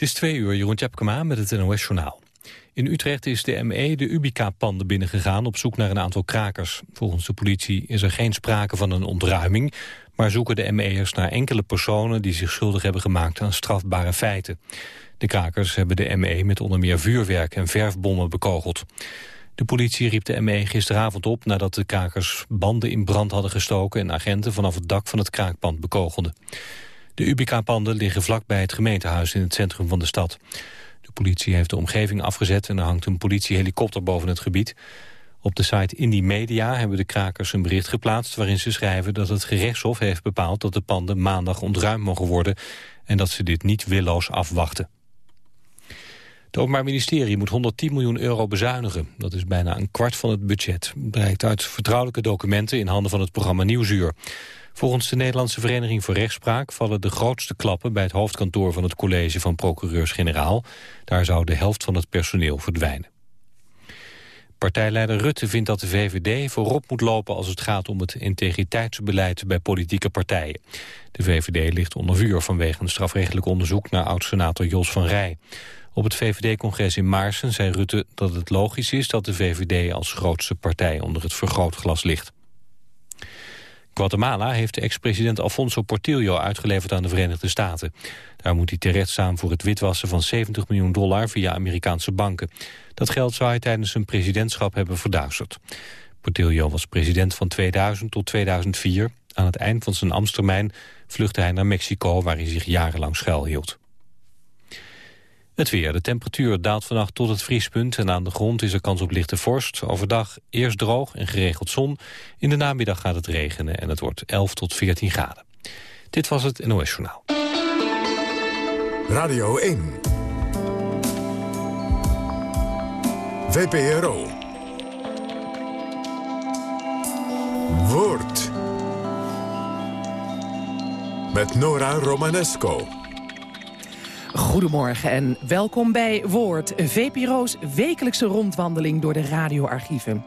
Het is twee uur, Jeroen Tjepkema met het NOS Journaal. In Utrecht is de ME de Ubica-panden binnengegaan op zoek naar een aantal krakers. Volgens de politie is er geen sprake van een ontruiming... maar zoeken de ME'ers naar enkele personen die zich schuldig hebben gemaakt aan strafbare feiten. De krakers hebben de ME met onder meer vuurwerk en verfbommen bekogeld. De politie riep de ME gisteravond op nadat de krakers banden in brand hadden gestoken... en agenten vanaf het dak van het kraakpand bekogelden. De UBK-panden liggen vlakbij het gemeentehuis in het centrum van de stad. De politie heeft de omgeving afgezet en er hangt een politiehelikopter boven het gebied. Op de site Indie Media hebben de krakers een bericht geplaatst... waarin ze schrijven dat het gerechtshof heeft bepaald dat de panden maandag ontruimd mogen worden... en dat ze dit niet willoos afwachten. Het Openbaar Ministerie moet 110 miljoen euro bezuinigen. Dat is bijna een kwart van het budget. Blijkt uit vertrouwelijke documenten in handen van het programma Nieuwsuur. Volgens de Nederlandse Vereniging voor Rechtspraak vallen de grootste klappen bij het hoofdkantoor van het college van procureurs-generaal. Daar zou de helft van het personeel verdwijnen. Partijleider Rutte vindt dat de VVD voorop moet lopen als het gaat om het integriteitsbeleid bij politieke partijen. De VVD ligt onder vuur vanwege een strafrechtelijk onderzoek naar oud-senator Jos van Rij. Op het VVD-congres in Maarsen zei Rutte dat het logisch is dat de VVD als grootste partij onder het vergrootglas ligt. Guatemala heeft de ex-president Alfonso Portillo uitgeleverd aan de Verenigde Staten. Daar moet hij terecht staan voor het witwassen van 70 miljoen dollar via Amerikaanse banken. Dat geld zou hij tijdens zijn presidentschap hebben verduisterd. Portillo was president van 2000 tot 2004. Aan het eind van zijn ambtstermijn vluchtte hij naar Mexico... waar hij zich jarenlang schuilhield. Het weer. De temperatuur daalt vannacht tot het vriespunt... en aan de grond is er kans op lichte vorst. Overdag eerst droog en geregeld zon. In de namiddag gaat het regenen en het wordt 11 tot 14 graden. Dit was het NOS Journaal. Radio 1. VPRO. Woord. Met Nora Romanesco. Goedemorgen en welkom bij Woord, VPRO's wekelijkse rondwandeling door de radioarchieven.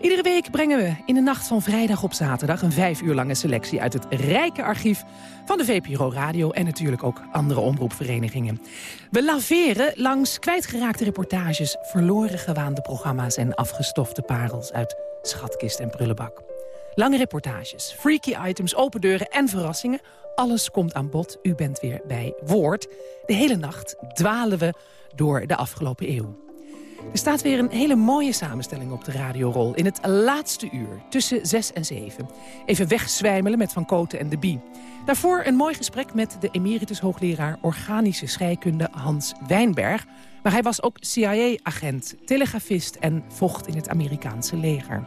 Iedere week brengen we in de nacht van vrijdag op zaterdag... een vijf uur lange selectie uit het rijke archief van de VPRO Radio... en natuurlijk ook andere omroepverenigingen. We laveren langs kwijtgeraakte reportages... verloren gewaande programma's en afgestofte parels uit schatkist en prullenbak. Lange reportages, freaky items, open deuren en verrassingen. Alles komt aan bod. U bent weer bij Woord. De hele nacht dwalen we door de afgelopen eeuw. Er staat weer een hele mooie samenstelling op de radiorol... in het laatste uur, tussen 6 en 7. Even wegzwijmelen met Van Koten en de Bie. Daarvoor een mooi gesprek met de emeritus hoogleraar... organische scheikunde Hans Wijnberg. Maar hij was ook CIA-agent, telegrafist en vocht in het Amerikaanse leger.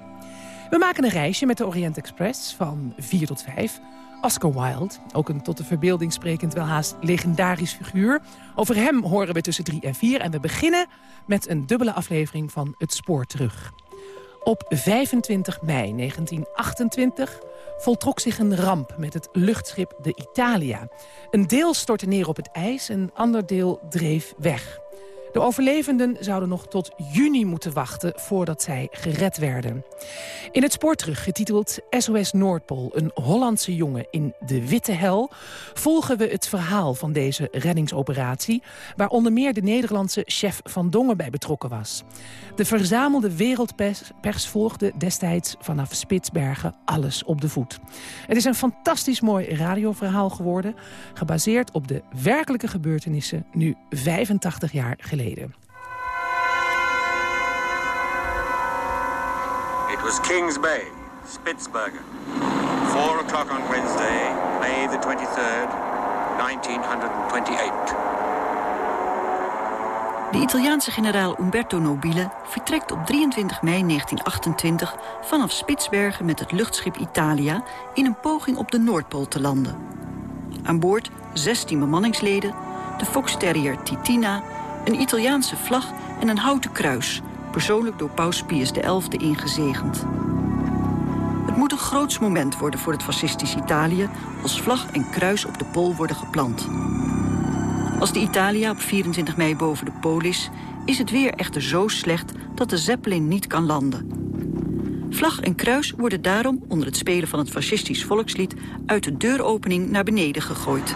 We maken een reisje met de Orient Express van 4 tot 5. Oscar Wilde, ook een tot de verbeelding sprekend wel haast legendarisch figuur. Over hem horen we tussen 3 en 4 en we beginnen met een dubbele aflevering van Het Spoor Terug. Op 25 mei 1928 voltrok zich een ramp met het luchtschip de Italia. Een deel stortte neer op het ijs, een ander deel dreef weg. De overlevenden zouden nog tot juni moeten wachten voordat zij gered werden. In het spoor terug, getiteld SOS Noordpool, een Hollandse jongen in de Witte Hel... volgen we het verhaal van deze reddingsoperatie... waar onder meer de Nederlandse chef Van Dongen bij betrokken was. De verzamelde wereldpers volgde destijds vanaf Spitsbergen alles op de voet. Het is een fantastisch mooi radioverhaal geworden... gebaseerd op de werkelijke gebeurtenissen nu 85 jaar geleden. It was Kings Bay, Spitsbergen. Four o'clock on Wednesday, May the 23rd, 1928. De Italiaanse generaal Umberto Nobile vertrekt op 23 mei 1928 vanaf Spitsbergen met het luchtschip Italia in een poging op de Noordpool te landen. Aan boord 16 bemanningsleden, de Fox Terrier Titina een Italiaanse vlag en een houten kruis... persoonlijk door paus Pius XI ingezegend. Het moet een groots moment worden voor het fascistisch Italië... als vlag en kruis op de pool worden geplant. Als de Italia op 24 mei boven de pool is... is het weer echter zo slecht dat de Zeppelin niet kan landen. Vlag en kruis worden daarom onder het spelen van het fascistisch volkslied... uit de deuropening naar beneden gegooid.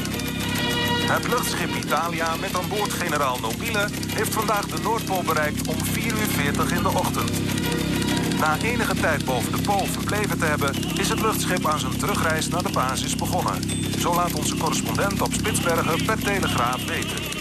Het luchtschip Italia met aan boord generaal Nobile... heeft vandaag de Noordpool bereikt om 4 uur 40 in de ochtend. Na enige tijd boven de pool verbleven te hebben... is het luchtschip aan zijn terugreis naar de basis begonnen. Zo laat onze correspondent op Spitsbergen per telegraaf weten.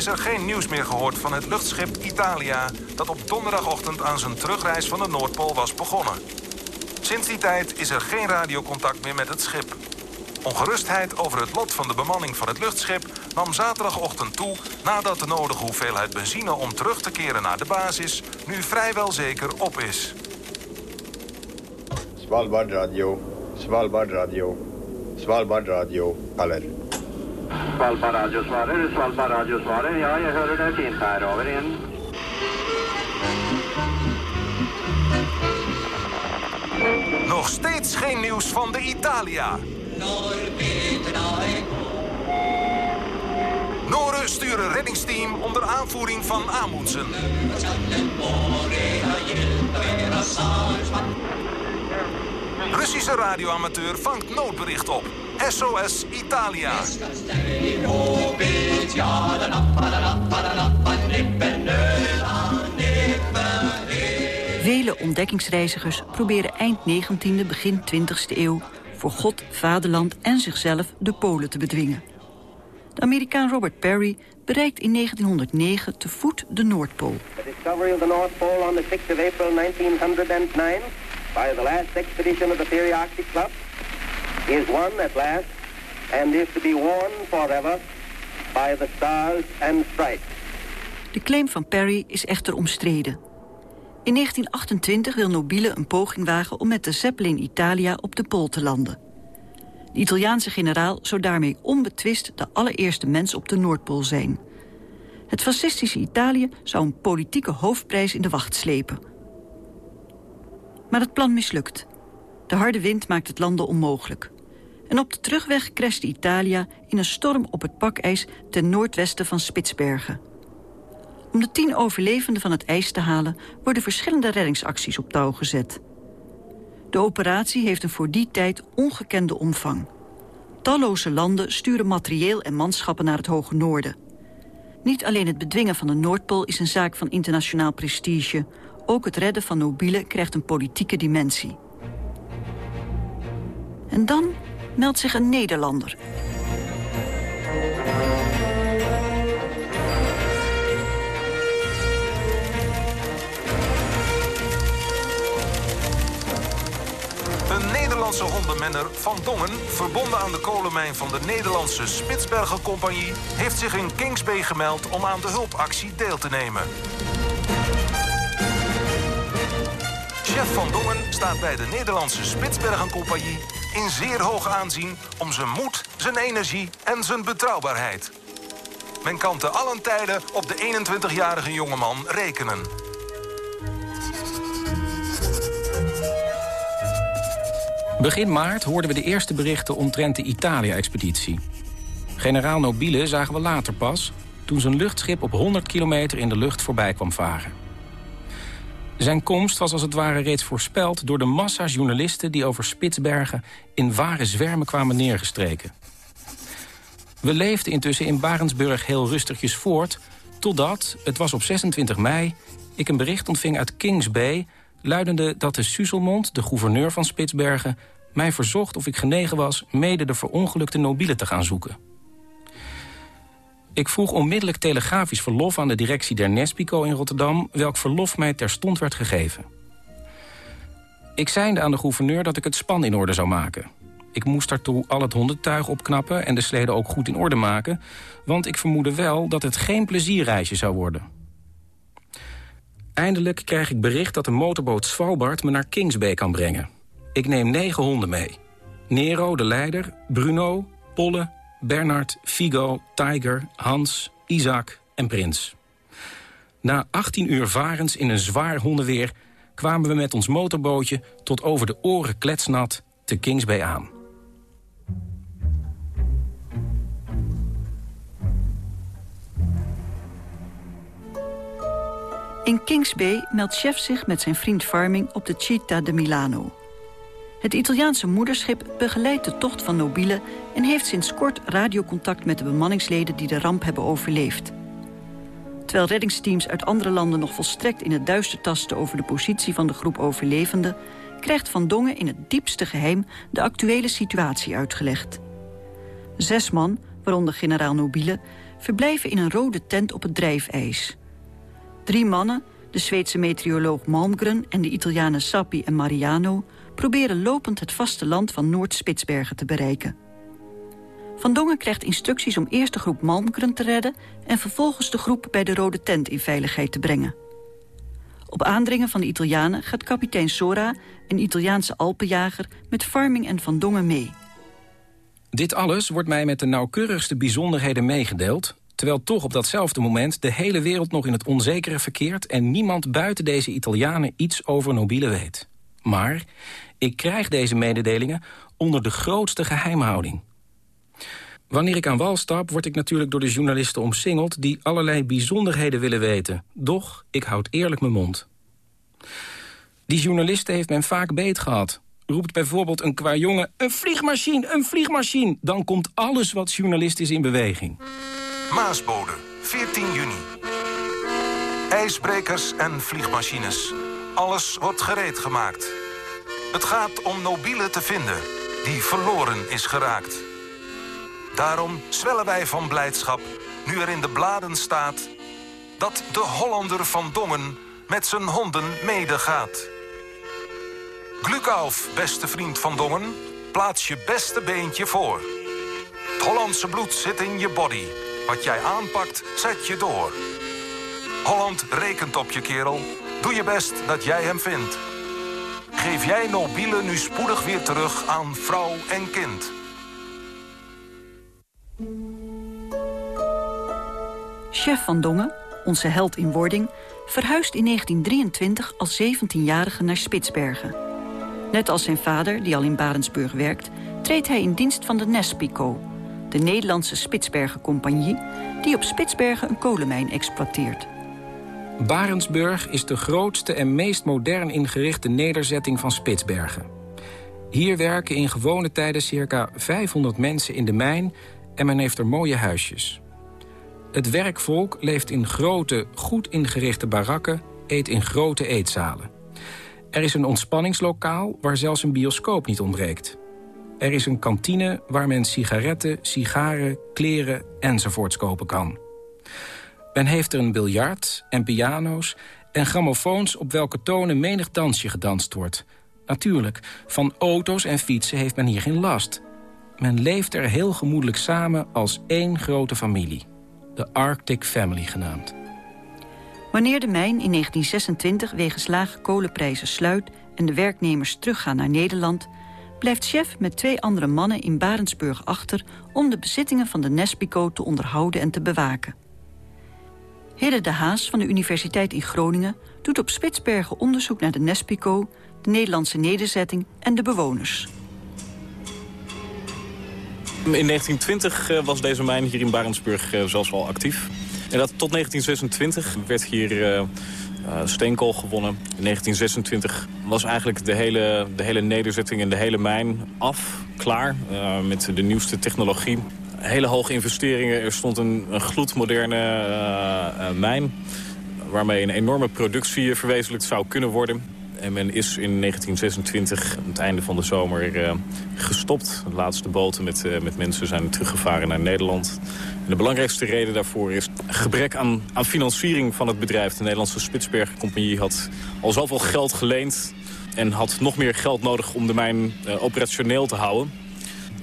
Is er geen nieuws meer gehoord van het luchtschip Italia... dat op donderdagochtend aan zijn terugreis van de Noordpool was begonnen. Sinds die tijd is er geen radiocontact meer met het schip. Ongerustheid over het lot van de bemanning van het luchtschip nam zaterdagochtend toe... nadat de nodige hoeveelheid benzine om terug te keren naar de basis... nu vrijwel zeker op is. Svalbard Radio, Svalbard Radio, Svalbard Radio, alert. Svalbard Radio svarer, Svalbard Radio svarer. Ja, jag hör det fint här. Över in. Nog steeds geen nieuws van de Italia. Noren sturen reddingsteam onder aanvoering van Amundsen. Russische radioamateur vangt noodbericht op. SOS Italia. Vele ontdekkingsreizigers proberen eind 19e, begin 20e eeuw... voor God, vaderland en zichzelf de Polen te bedwingen. De Amerikaan Robert Perry bereikt in 1909 te voet de Noordpool. The discovery of the North Pole on the 6th of April 1909 by the last expedition of the Theory Arctic Club is won at last and is to be worn forever by the stars and stripes. De claim van Perry is echter omstreden. In 1928 wil Nobile een poging wagen om met de Zeppelin Italia op de Pool te landen. De Italiaanse generaal zou daarmee onbetwist de allereerste mens op de Noordpool zijn. Het fascistische Italië zou een politieke hoofdprijs in de wacht slepen. Maar het plan mislukt. De harde wind maakt het landen onmogelijk. En op de terugweg crashte Italia in een storm op het pakijs ten noordwesten van Spitsbergen. Om de tien overlevenden van het ijs te halen... worden verschillende reddingsacties op touw gezet. De operatie heeft een voor die tijd ongekende omvang. Talloze landen sturen materieel en manschappen naar het hoge noorden. Niet alleen het bedwingen van de Noordpool is een zaak van internationaal prestige... ook het redden van nobielen krijgt een politieke dimensie. En dan meldt zich een Nederlander. Een Nederlandse hondenmenner Van Dongen, verbonden aan de kolenmijn van de Nederlandse Spitsbergen Compagnie, heeft zich in Kings Bay gemeld om aan de hulpactie deel te nemen. Chef Van Dongen staat bij de Nederlandse Spitsbergen Compagnie in zeer hoog aanzien om zijn moed, zijn energie en zijn betrouwbaarheid. Men kan te allen tijden op de 21-jarige jongeman rekenen. Begin maart hoorden we de eerste berichten omtrent de Italia-expeditie. Generaal Nobile zagen we later pas... toen zijn luchtschip op 100 kilometer in de lucht voorbij kwam varen. Zijn komst was als het ware reeds voorspeld door de massa journalisten... die over Spitsbergen in ware zwermen kwamen neergestreken. We leefden intussen in Barentsburg heel rustigjes voort... totdat, het was op 26 mei, ik een bericht ontving uit Kings Bay... luidende dat de Suzelmond, de gouverneur van Spitsbergen... mij verzocht of ik genegen was mede de verongelukte nobielen te gaan zoeken. Ik vroeg onmiddellijk telegrafisch verlof aan de directie der Nespico in Rotterdam... welk verlof mij terstond werd gegeven. Ik zeide aan de gouverneur dat ik het span in orde zou maken. Ik moest daartoe al het hondentuig opknappen en de sleden ook goed in orde maken... want ik vermoedde wel dat het geen plezierreisje zou worden. Eindelijk krijg ik bericht dat de motorboot Svalbard me naar Kingsbay kan brengen. Ik neem negen honden mee. Nero, de leider, Bruno, Polle, Bernard, Figo, Tiger, Hans, Isaac en Prins. Na 18 uur varens in een zwaar hondenweer... kwamen we met ons motorbootje tot over de oren kletsnat te Kings Bay aan. In Kings Bay meldt chef zich met zijn vriend Farming op de Città de Milano. Het Italiaanse moederschip begeleidt de tocht van Nobile... en heeft sinds kort radiocontact met de bemanningsleden die de ramp hebben overleefd. Terwijl reddingsteams uit andere landen nog volstrekt in het duister tasten... over de positie van de groep overlevenden... krijgt Van Dongen in het diepste geheim de actuele situatie uitgelegd. Zes man, waaronder generaal Nobile, verblijven in een rode tent op het drijfijs. Drie mannen, de Zweedse meteoroloog Malmgren en de Italianen Sappi en Mariano... proberen lopend het vasteland van Noord-Spitsbergen te bereiken. Van Dongen krijgt instructies om eerst de groep Malmgren te redden... en vervolgens de groep bij de Rode Tent in veiligheid te brengen. Op aandringen van de Italianen gaat kapitein Sora, een Italiaanse alpenjager... met Farming en Van Dongen mee. Dit alles wordt mij met de nauwkeurigste bijzonderheden meegedeeld... terwijl toch op datzelfde moment de hele wereld nog in het onzekere verkeert... en niemand buiten deze Italianen iets over Nobile weet. Maar ik krijg deze mededelingen onder de grootste geheimhouding. Wanneer ik aan wal stap, word ik natuurlijk door de journalisten omsingeld... die allerlei bijzonderheden willen weten. Doch, ik houd eerlijk mijn mond. Die journalisten heeft men vaak beet gehad. Roept bijvoorbeeld een qua jongen... een vliegmachine, een vliegmachine! Dan komt alles wat journalist is in beweging. Maasbode, 14 juni. IJsbrekers en vliegmachines. Alles wordt gereed gemaakt. Het gaat om Nobile te vinden, die verloren is geraakt. Daarom zwellen wij van blijdschap, nu er in de bladen staat... dat de Hollander van Dongen met zijn honden medegaat. Glukauf, beste vriend van Dongen, plaats je beste beentje voor. Het Hollandse bloed zit in je body. Wat jij aanpakt, zet je door. Holland rekent op je, kerel. Doe je best dat jij hem vindt. Geef jij Nobile nu spoedig weer terug aan vrouw en kind. Chef van Dongen, onze held in wording... verhuist in 1923 als 17-jarige naar Spitsbergen. Net als zijn vader, die al in Barentsburg werkt... treedt hij in dienst van de Nespico... de Nederlandse Spitsbergen-compagnie... die op Spitsbergen een kolenmijn exploiteert. Barentsburg is de grootste en meest modern ingerichte nederzetting van Spitsbergen. Hier werken in gewone tijden circa 500 mensen in de mijn... en men heeft er mooie huisjes. Het werkvolk leeft in grote, goed ingerichte barakken... eet in grote eetzalen. Er is een ontspanningslokaal waar zelfs een bioscoop niet ontbreekt. Er is een kantine waar men sigaretten, sigaren, kleren enzovoorts kopen kan. Men heeft er een biljart en piano's en grammofoons... op welke tonen menig dansje gedanst wordt. Natuurlijk, van auto's en fietsen heeft men hier geen last. Men leeft er heel gemoedelijk samen als één grote familie. De Arctic Family genaamd. Wanneer de mijn in 1926 wegens lage kolenprijzen sluit... en de werknemers teruggaan naar Nederland... blijft chef met twee andere mannen in Barentsburg achter... om de bezittingen van de Nespico te onderhouden en te bewaken. Hidde de Haas van de Universiteit in Groningen... doet op Spitsbergen onderzoek naar de Nespico... de Nederlandse nederzetting en de bewoners. In 1920 eh, was deze mijn hier in Barentsburg eh, zelfs al actief. En dat tot 1926 werd hier uh, steenkool gewonnen. In 1926 was eigenlijk de hele, de hele nederzetting en de hele mijn af, klaar. Met de nieuwste technologie. Hele hoge investeringen. Er stond een, gloedmoderne mijn... waarmee een enorme productie verwezenlijkt zou kunnen worden. En men is in 1926, aan het einde van de zomer, gestopt. De laatste boten met, met mensen zijn teruggevaren naar Nederland. En de belangrijkste reden daarvoor is gebrek aan, aan financiering van het bedrijf. De Nederlandse Spitsbergen Compagnie had al zoveel geld geleend... en had nog meer geld nodig om de mijn operationeel te houden.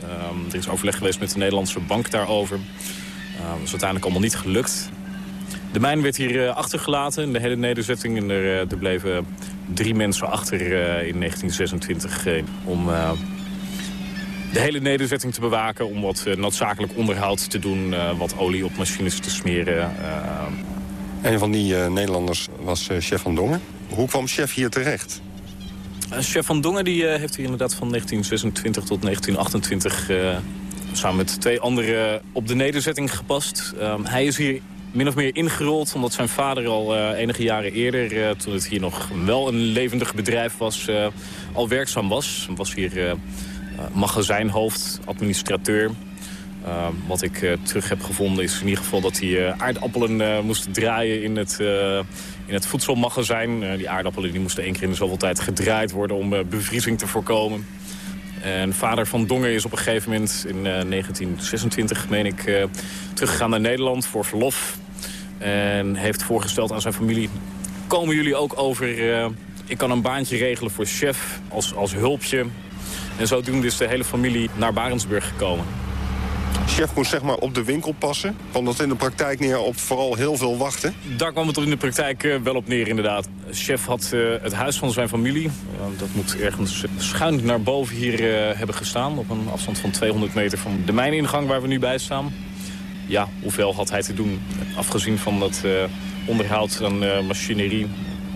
Um, er is overleg geweest met de Nederlandse bank daarover. dat is uiteindelijk allemaal niet gelukt. De mijn werd hier achtergelaten in de hele nederzetting. En er, er bleven drie mensen achter uh, in 1926 uh, om de hele nederzetting te bewaken... om wat noodzakelijk onderhoud te doen, wat olie op machines te smeren. Een van die Nederlanders was chef van Dongen. Hoe kwam chef hier terecht? Chef van Dongen die, heeft hier inderdaad van 1926 tot 1928... samen met twee anderen op de nederzetting gepast. Ehm, hij is hier min of meer ingerold. Omdat zijn vader al enige jaren eerder, toen het hier nog wel een levendig bedrijf was, al werkzaam was. Was hier magazijnhoofd, administrateur. wat ik terug heb gevonden is in ieder geval dat hij aardappelen moest draaien in het, in het voedselmagazijn. die aardappelen die moesten één keer in de zoveel tijd gedraaid worden om bevriezing te voorkomen. En vader van Dongen is op een gegeven moment in 1926, meen ik, teruggegaan naar Nederland voor verlof. En heeft voorgesteld aan zijn familie... komen jullie ook over... Uh, ik kan een baantje regelen voor chef als, als hulpje. En zodoende is de hele familie naar Barensburg gekomen. Chef moest zeg maar op de winkel passen. Kwam dat in de praktijk neer op vooral heel veel wachten? Daar kwam het in de praktijk uh, wel op neer inderdaad. Chef had uh, het huis van zijn familie. dat moet ergens schuin naar boven hier hebben gestaan. Op een afstand van 200 meter van de mijningang waar we nu bij staan ja, hoeveel had hij te doen? Afgezien van dat onderhoud aan machinerie,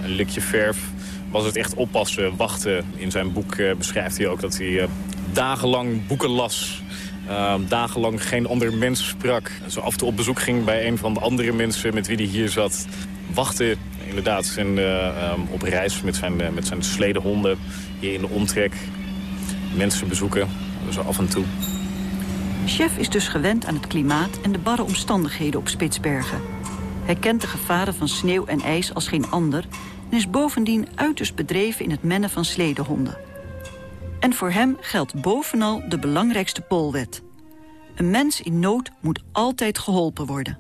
een likje verf... was het echt oppassen, wachten. In zijn boek beschrijft hij ook dat hij dagenlang boeken las... dagenlang geen ander mens sprak. Zo af en toe op bezoek ging bij een van de andere mensen met wie hij hier zat. Wachten, inderdaad, en, um, op reis met zijn, met zijn sledehonden hier in de omtrek. Mensen bezoeken, zo af en toe. Chef is dus gewend aan het klimaat en de barre omstandigheden op Spitsbergen. Hij kent de gevaren van sneeuw en ijs als geen ander... en is bovendien uiterst bedreven in het mennen van sledehonden. En voor hem geldt bovenal de belangrijkste polwet. Een mens in nood moet altijd geholpen worden.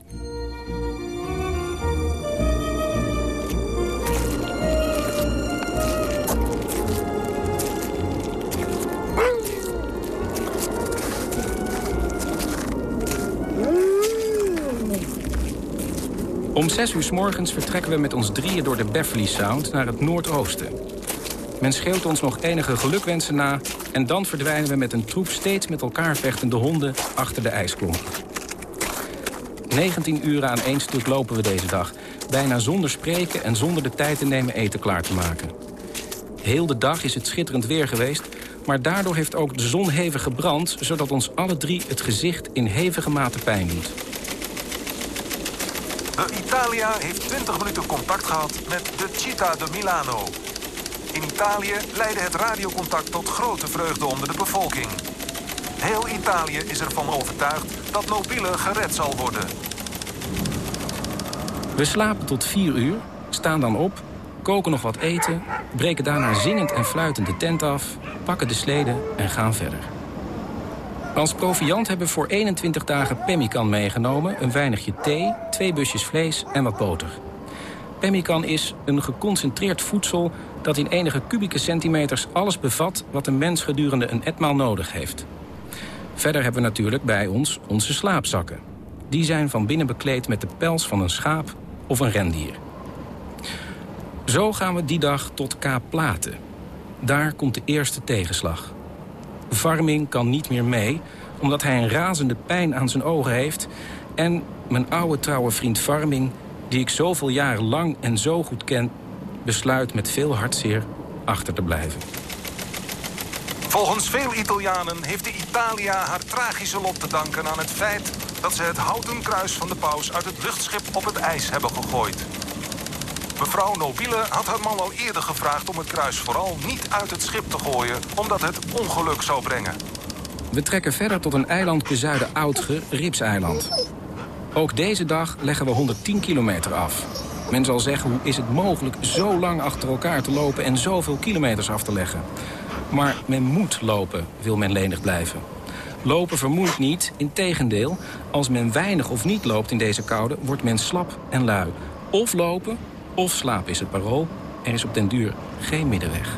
Om 6 uur s morgens vertrekken we met ons drieën door de Beverly Sound naar het noordoosten. Men schreeuwt ons nog enige gelukwensen na... en dan verdwijnen we met een troep steeds met elkaar vechtende honden achter de ijsklomp. 19 uur aan één stuk lopen we deze dag. Bijna zonder spreken en zonder de tijd te nemen eten klaar te maken. Heel de dag is het schitterend weer geweest... maar daardoor heeft ook de zon hevig gebrand... zodat ons alle drie het gezicht in hevige mate pijn doet. De Italia heeft 20 minuten contact gehad met de Città de Milano. In Italië leidde het radiocontact tot grote vreugde onder de bevolking. Heel Italië is ervan overtuigd dat Nobile gered zal worden. We slapen tot 4 uur, staan dan op, koken nog wat eten... breken daarna zingend en fluitend de tent af, pakken de sleden en gaan verder. Als proviant hebben we voor 21 dagen pemmican meegenomen... een weinigje thee, twee busjes vlees en wat boter. Pemmican is een geconcentreerd voedsel dat in enige kubieke centimeters alles bevat... wat een mens gedurende een etmaal nodig heeft. Verder hebben we natuurlijk bij ons onze slaapzakken. Die zijn van binnen bekleed met de pels van een schaap of een rendier. Zo gaan we die dag tot Kaap Platen. Daar komt de eerste tegenslag. Varming kan niet meer mee, omdat hij een razende pijn aan zijn ogen heeft... en mijn oude trouwe vriend Varming, die ik zoveel jaren lang en zo goed ken... besluit met veel hartzeer achter te blijven. Volgens veel Italianen heeft de Italia haar tragische lot te danken aan het feit... dat ze het houten kruis van de paus uit het luchtschip op het ijs hebben gegooid. Mevrouw Nobile had haar man al eerder gevraagd om het kruis vooral niet uit het schip te gooien... omdat het ongeluk zou brengen. We trekken verder tot een eiland bezuiden Oudge, Ripseiland. Ook deze dag leggen we 110 kilometer af. Men zal zeggen, hoe is het mogelijk zo lang achter elkaar te lopen... en zoveel kilometers af te leggen? Maar men moet lopen, wil men lenig blijven. Lopen vermoeit niet, integendeel. Als men weinig of niet loopt in deze koude, wordt men slap en lui. Of lopen, of slaap is het parool. Er is op den duur geen middenweg.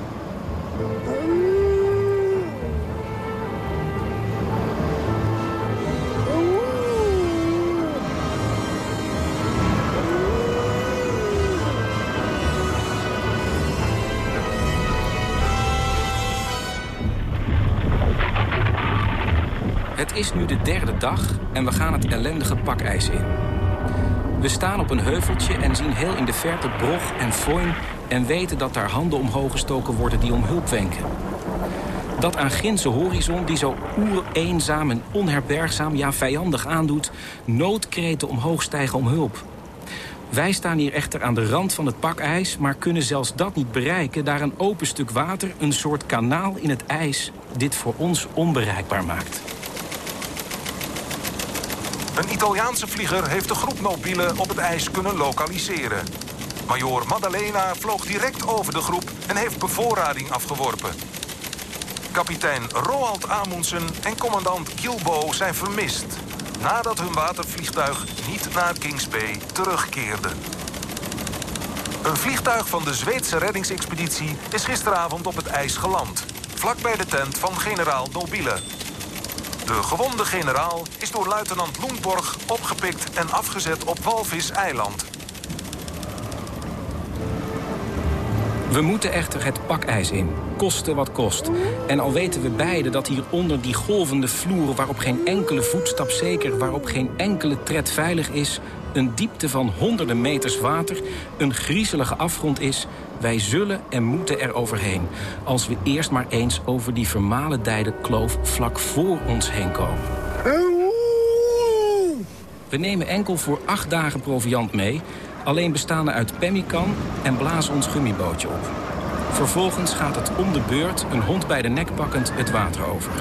Het is nu de derde dag en we gaan het ellendige pakijs in. We staan op een heuveltje en zien heel in de verte brog en foin... en weten dat daar handen omhoog gestoken worden die om hulp wenken. Dat aan ginse horizon, die zo oereenzaam en onherbergzaam, ja vijandig aandoet... noodkreten omhoog stijgen om hulp. Wij staan hier echter aan de rand van het pakijs... maar kunnen zelfs dat niet bereiken... daar een open stuk water, een soort kanaal in het ijs... dit voor ons onbereikbaar maakt. Een Italiaanse vlieger heeft de groep mobielen op het ijs kunnen lokaliseren. Major Maddalena vloog direct over de groep en heeft bevoorrading afgeworpen. Kapitein Roald Amundsen en commandant Kilbo zijn vermist... nadat hun watervliegtuig niet naar Kings Bay terugkeerde. Een vliegtuig van de Zweedse reddingsexpeditie is gisteravond op het ijs geland... vlakbij de tent van generaal Nobile. De gewonde generaal is door luitenant Loenborg opgepikt en afgezet op Walvis-eiland. We moeten echter het pakijs in, koste wat kost. En al weten we beiden dat hier onder die golvende vloer... waarop geen enkele voetstap zeker, waarop geen enkele tred veilig is... een diepte van honderden meters water, een griezelige afgrond is... wij zullen en moeten er overheen. Als we eerst maar eens over die vermalendijde kloof vlak voor ons heen komen. We nemen enkel voor acht dagen proviand mee... alleen bestaande uit pemmikan en blazen ons gummibootje op. Vervolgens gaat het om de beurt, een hond bij de nek pakkend, het water over.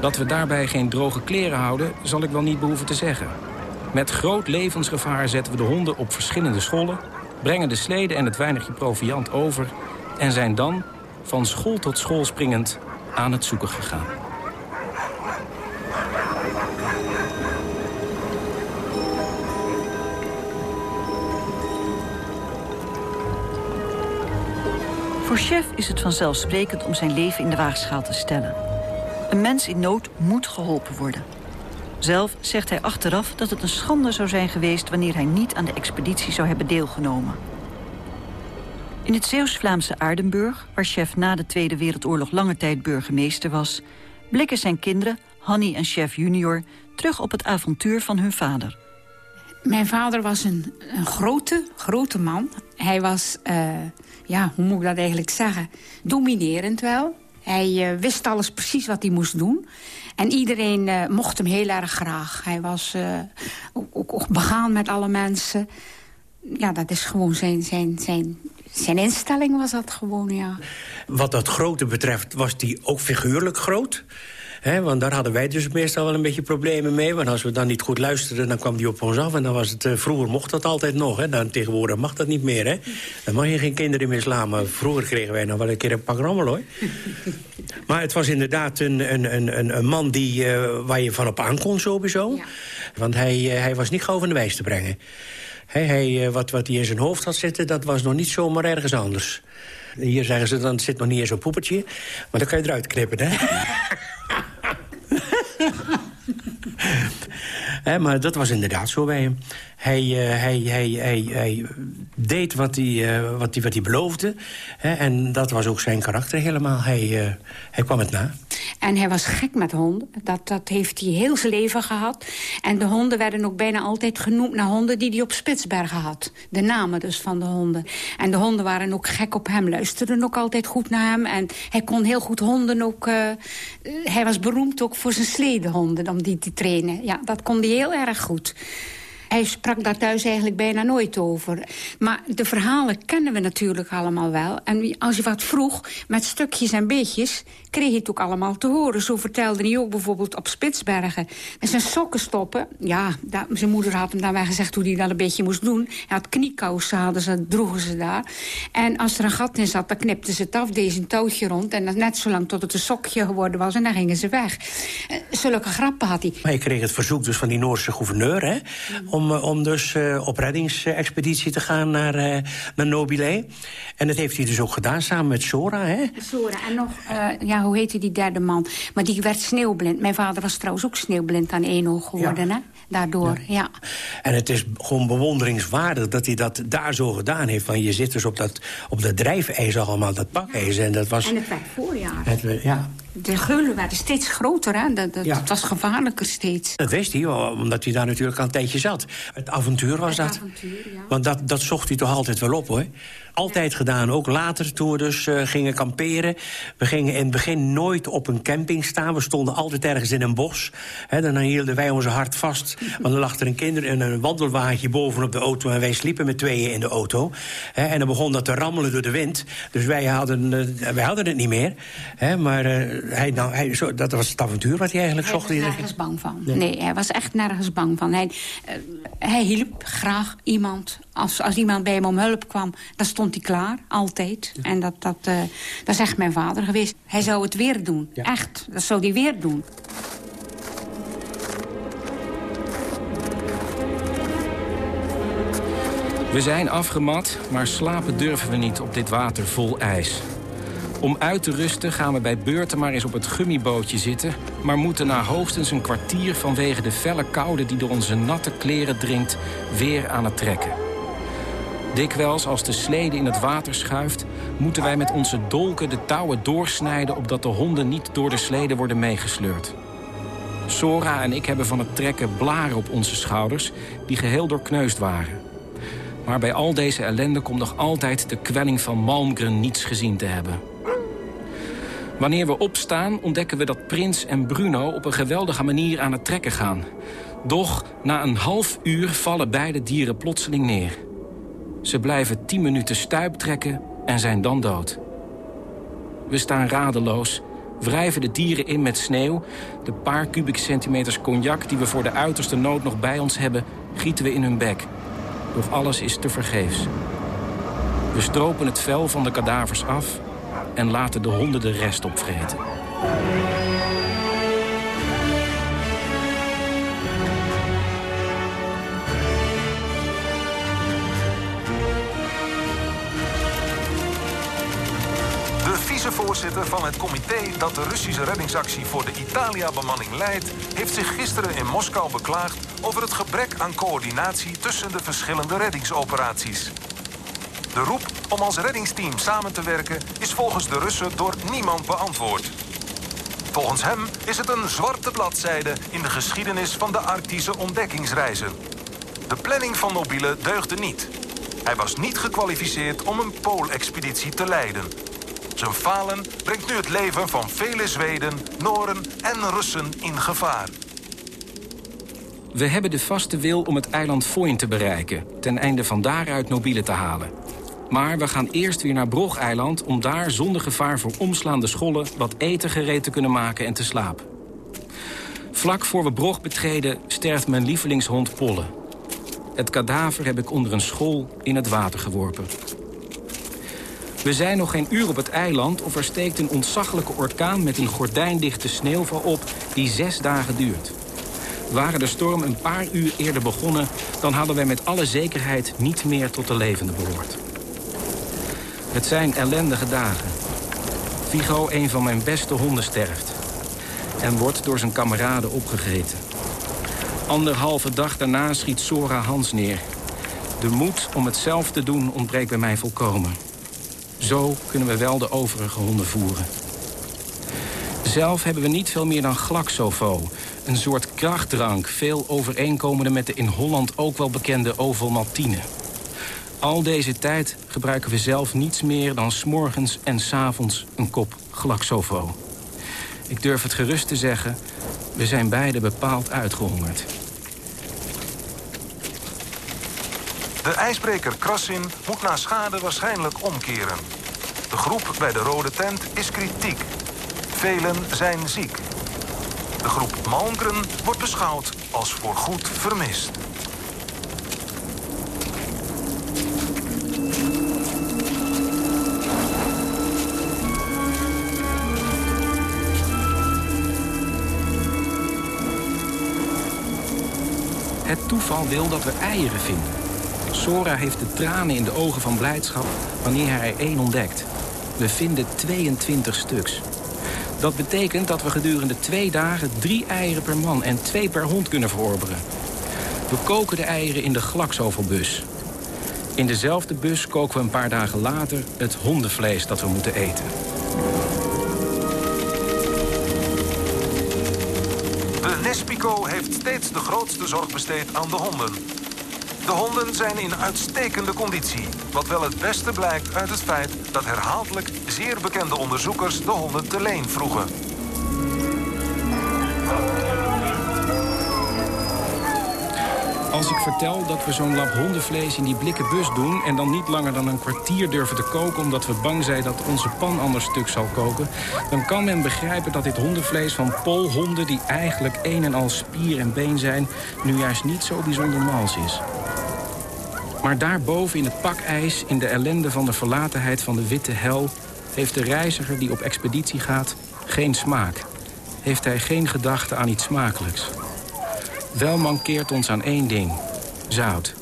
Dat we daarbij geen droge kleren houden, zal ik wel niet behoeven te zeggen. Met groot levensgevaar zetten we de honden op verschillende schollen... brengen de sleden en het weinigje proviand over... en zijn dan, van school tot school springend, aan het zoeken gegaan. Voor chef is het vanzelfsprekend om zijn leven in de waagschaal te stellen. Een mens in nood moet geholpen worden. Zelf zegt hij achteraf dat het een schande zou zijn geweest... wanneer hij niet aan de expeditie zou hebben deelgenomen. In het Zeeuws-Vlaamse Aardenburg, waar chef na de Tweede Wereldoorlog lange tijd burgemeester was... blikken zijn kinderen, Hanny en chef junior, terug op het avontuur van hun vader. Mijn vader was een, een grote, grote man. Hij was, uh, ja, hoe moet ik dat eigenlijk zeggen, dominerend wel. Hij uh, wist alles precies wat hij moest doen. En iedereen uh, mocht hem heel erg graag. Hij was ook, ook, ook, begaan met alle mensen. Ja, dat is gewoon zijn, zijn, zijn, zijn instelling was dat gewoon, ja. Wat dat grote betreft was die ook figuurlijk groot... He, want daar hadden wij dus meestal wel een beetje problemen mee. Want als we dan niet goed luisterden, dan kwam die op ons af. En dan was het, uh, vroeger mocht dat altijd nog. Hè. Dan, tegenwoordig mag dat niet meer. Hè. Dan mag je geen kinderen meer slaan. Maar vroeger kregen wij nog wel een keer een pak rammel, hoor. maar het was inderdaad een, een, een, een man die, uh, waar je van op aan kon sowieso. Ja. Want hij, uh, hij was niet gauw van de wijs te brengen. Hij, wat, wat hij in zijn hoofd had zitten, dat was nog niet zomaar ergens anders. Hier zeggen ze, dan zit nog niet eens een poepertje. Maar dan kan je eruit knippen, hè? maar dat was inderdaad zo bij hem. Hij, uh, hij, hij, hij, hij deed wat hij, uh, wat hij, wat hij beloofde. He, en dat was ook zijn karakter helemaal. Hij, uh, hij kwam het na. En hij was gek met honden. Dat, dat heeft hij heel zijn leven gehad. En de honden werden ook bijna altijd genoemd naar honden... die hij op Spitsbergen had. De namen dus van de honden. En de honden waren ook gek op hem. Luisterden ook altijd goed naar hem. En hij kon heel goed honden ook... hij was beroemd ook voor zijn sledehonden, om die te trainen. Ja, dat kon hij heel erg goed. Hij sprak daar thuis eigenlijk bijna nooit over. Maar de verhalen kennen we natuurlijk allemaal wel. En als je wat vroeg, met stukjes en beetjes... kreeg je het ook allemaal te horen. Zo vertelde hij ook bijvoorbeeld op Spitsbergen. Met zijn sokken stoppen. Ja, dat, zijn moeder had hem dan wel gezegd hoe hij dat een beetje moest doen. Hij had kniekousen, hadden ze, droegen ze daar. En als er een gat in zat, dan knipten ze het af, deze een touwtje rond... en dat net zo lang tot het een sokje geworden was en dan gingen ze weg. Zulke grappen had hij. Maar je kreeg het verzoek dus van die Noorse gouverneur... Hè, om, om dus uh, op reddingsexpeditie te gaan naar, uh, naar Nobile. En dat heeft hij dus ook gedaan samen met Sora. Hè? Sora en nog, uh, ja, hoe heette die derde man? Maar die werd sneeuwblind. Mijn vader was trouwens ook sneeuwblind aan één oog geworden, ja. hè? Daardoor, ja. ja. En het is gewoon bewonderingswaardig dat hij dat daar zo gedaan heeft. Van je zit dus op dat, op dat drijfijs allemaal, dat pakijs. En, dat was, en het werd voorjaar. Het, ja. De geulen werden steeds groter, hè? Dat, dat, Ja. Het was gevaarlijker steeds. Dat wist hij, omdat hij daar natuurlijk al een tijdje zat. Het avontuur was dat. avontuur, ja. Want dat, dat zocht hij toch altijd wel op, hoor. Altijd gedaan, ook later toen we dus eh, gingen kamperen. We gingen in het begin nooit op een camping staan. We stonden altijd ergens in een bos. Dan hielden wij onze hart vast. Want dan lag er een kinder en een wandelwagentje bovenop de auto... en wij sliepen met tweeën in de auto. En dan begon dat te rammelen door de wind. Dus wij hadden, eh, wij hadden het niet meer. Maar eh, hij, nou, hij, zo, dat was het avontuur wat hij eigenlijk Hij zocht. was iedere nergens bang van. Nee. Nee. hij was echt nergens bang van. Hij, eh, hij hielp graag iemand. Als, als iemand bij hem om hulp kwam, dan stond hij klaar. Altijd. En dat, dat, eh, dat is echt mijn vader geweest. Hij zou het weer doen. Echt. Dat zou hij weer doen. We zijn afgemat, maar slapen durven we niet op dit water vol ijs. Om uit te rusten gaan we bij beurten maar eens op het gummibootje zitten... maar moeten na hoogstens een kwartier vanwege de felle koude... die door onze natte kleren dringt, weer aan het trekken. Dikwijls, als de slede in het water schuift... moeten wij met onze dolken de touwen doorsnijden... opdat de honden niet door de slede worden meegesleurd. Sora en ik hebben van het trekken blaren op onze schouders... die geheel doorkneusd waren. Maar bij al deze ellende komt nog altijd de kwelling van Malmgren niets gezien te hebben. Wanneer we opstaan, ontdekken we dat Prins en Bruno op een geweldige manier aan het trekken gaan. Doch na een half uur vallen beide dieren plotseling neer. Ze blijven tien minuten stuip trekken en zijn dan dood. We staan radeloos, wrijven de dieren in met sneeuw. De paar kubieke centimeters cognac die we voor de uiterste nood nog bij ons hebben... gieten we in hun bek. Doch alles is tevergeefs. We stropen het vel van de kadavers af en laten de honden de rest opvreten. De vicevoorzitter van het comité dat de Russische reddingsactie voor de Italia-bemanning leidt... heeft zich gisteren in Moskou beklaagd over het gebrek aan coördinatie tussen de verschillende reddingsoperaties. De roep om als reddingsteam samen te werken is volgens de Russen door niemand beantwoord. Volgens hem is het een zwarte bladzijde in de geschiedenis van de Arctische ontdekkingsreizen. De planning van Nobile deugde niet. Hij was niet gekwalificeerd om een poolexpeditie te leiden. Zijn falen brengt nu het leven van vele Zweden, Noren en Russen in gevaar. We hebben de vaste wil om het eiland Foyn te bereiken... ten einde van daaruit Nobile te halen. Maar we gaan eerst weer naar Brog-eiland... om daar zonder gevaar voor omslaande schollen... wat eten gereed te kunnen maken en te slapen. Vlak voor we Brog betreden sterft mijn lievelingshond Polle. Het kadaver heb ik onder een school in het water geworpen. We zijn nog geen uur op het eiland of er steekt een ontzaglijke orkaan... met een gordijndichte sneeuwval op die zes dagen duurt. Waren de storm een paar uur eerder begonnen... dan hadden wij met alle zekerheid niet meer tot de levende behoord. Het zijn ellendige dagen. Vigo, een van mijn beste honden, sterft. En wordt door zijn kameraden opgegeten. Anderhalve dag daarna schiet Sora Hans neer. De moed om het zelf te doen ontbreekt bij mij volkomen. Zo kunnen we wel de overige honden voeren. Zelf hebben we niet veel meer dan Glaxovo. Een soort krachtdrank, veel overeenkomende met de in Holland ook wel bekende ovomaltine. Al deze tijd gebruiken we zelf niets meer dan s'morgens en s'avonds een kop Glaxovo. Ik durf het gerust te zeggen, we zijn beide bepaald uitgehongerd. De ijsbreker Krasin moet na schade waarschijnlijk omkeren. De groep bij de rode tent is kritiek. Velen zijn ziek. De groep Malmgren wordt beschouwd als voorgoed vermist. Het toeval wil dat we eieren vinden. Sora heeft de tranen in de ogen van blijdschap wanneer hij er één ontdekt. We vinden 22 stuks. Dat betekent dat we gedurende twee dagen drie eieren per man en twee per hond kunnen verorberen. We koken de eieren in de glaksovelbus. In dezelfde bus koken we een paar dagen later het hondenvlees dat we moeten eten. Nespico heeft steeds de grootste zorg besteed aan de honden. De honden zijn in uitstekende conditie. Wat wel het beste blijkt uit het feit dat herhaaldelijk zeer bekende onderzoekers de honden te leen vroegen. Als ik vertel dat we zo'n lap hondenvlees in die blikken bus doen... en dan niet langer dan een kwartier durven te koken... omdat we bang zijn dat onze pan anders stuk zal koken... dan kan men begrijpen dat dit hondenvlees van polhonden... die eigenlijk een en al spier en been zijn... nu juist niet zo bijzonder mals is. Maar daarboven in het pakijs, in de ellende van de verlatenheid van de witte hel... heeft de reiziger die op expeditie gaat geen smaak. Heeft hij geen gedachte aan iets smakelijks. Wel mankeert ons aan één ding. Zout.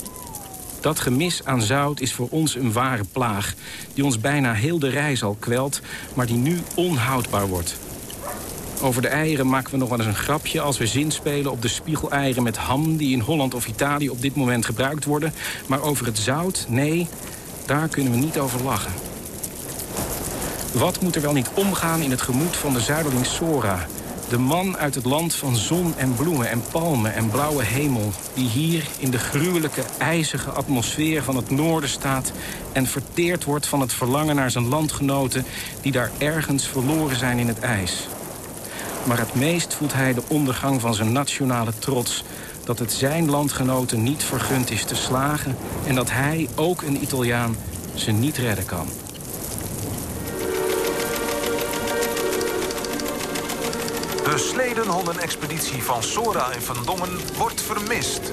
Dat gemis aan zout is voor ons een ware plaag... die ons bijna heel de reis al kwelt, maar die nu onhoudbaar wordt. Over de eieren maken we nog wel eens een grapje... als we zinspelen op de spiegeleieren met ham... die in Holland of Italië op dit moment gebruikt worden. Maar over het zout, nee, daar kunnen we niet over lachen. Wat moet er wel niet omgaan in het gemoed van de zuiderling Sora... De man uit het land van zon en bloemen en palmen en blauwe hemel... die hier in de gruwelijke, ijzige atmosfeer van het noorden staat... en verteerd wordt van het verlangen naar zijn landgenoten... die daar ergens verloren zijn in het ijs. Maar het meest voelt hij de ondergang van zijn nationale trots... dat het zijn landgenoten niet vergund is te slagen... en dat hij, ook een Italiaan, ze niet redden kan. De sledenhondenexpeditie van Sora en Van Dongen wordt vermist.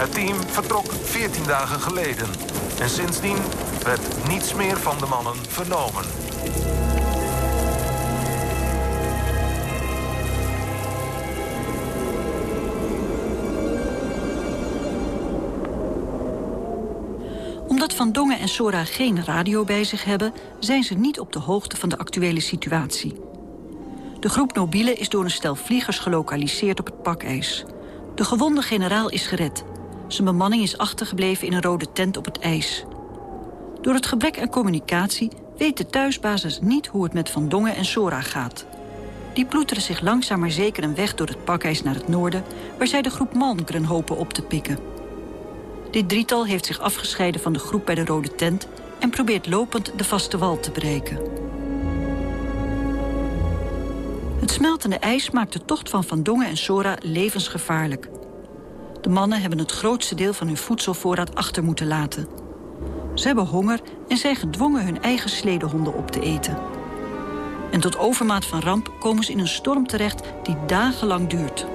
Het team vertrok 14 dagen geleden. En sindsdien werd niets meer van de mannen vernomen. Omdat Van Dongen en Sora geen radio bij zich hebben... zijn ze niet op de hoogte van de actuele situatie. De groep Nobielen is door een stel vliegers gelokaliseerd op het pakijs. De gewonde generaal is gered. Zijn bemanning is achtergebleven in een rode tent op het ijs. Door het gebrek aan communicatie weet de thuisbasis niet hoe het met Van Dongen en Sora gaat. Die ploeteren zich langzaam maar zeker een weg door het pakijs naar het noorden... waar zij de groep Malmgren hopen op te pikken. Dit drietal heeft zich afgescheiden van de groep bij de rode tent... en probeert lopend de vaste wal te breken. Het smeltende ijs maakt de tocht van Van Dongen en Sora levensgevaarlijk. De mannen hebben het grootste deel van hun voedselvoorraad achter moeten laten. Ze hebben honger en zijn gedwongen hun eigen sledehonden op te eten. En tot overmaat van ramp komen ze in een storm terecht die dagenlang duurt.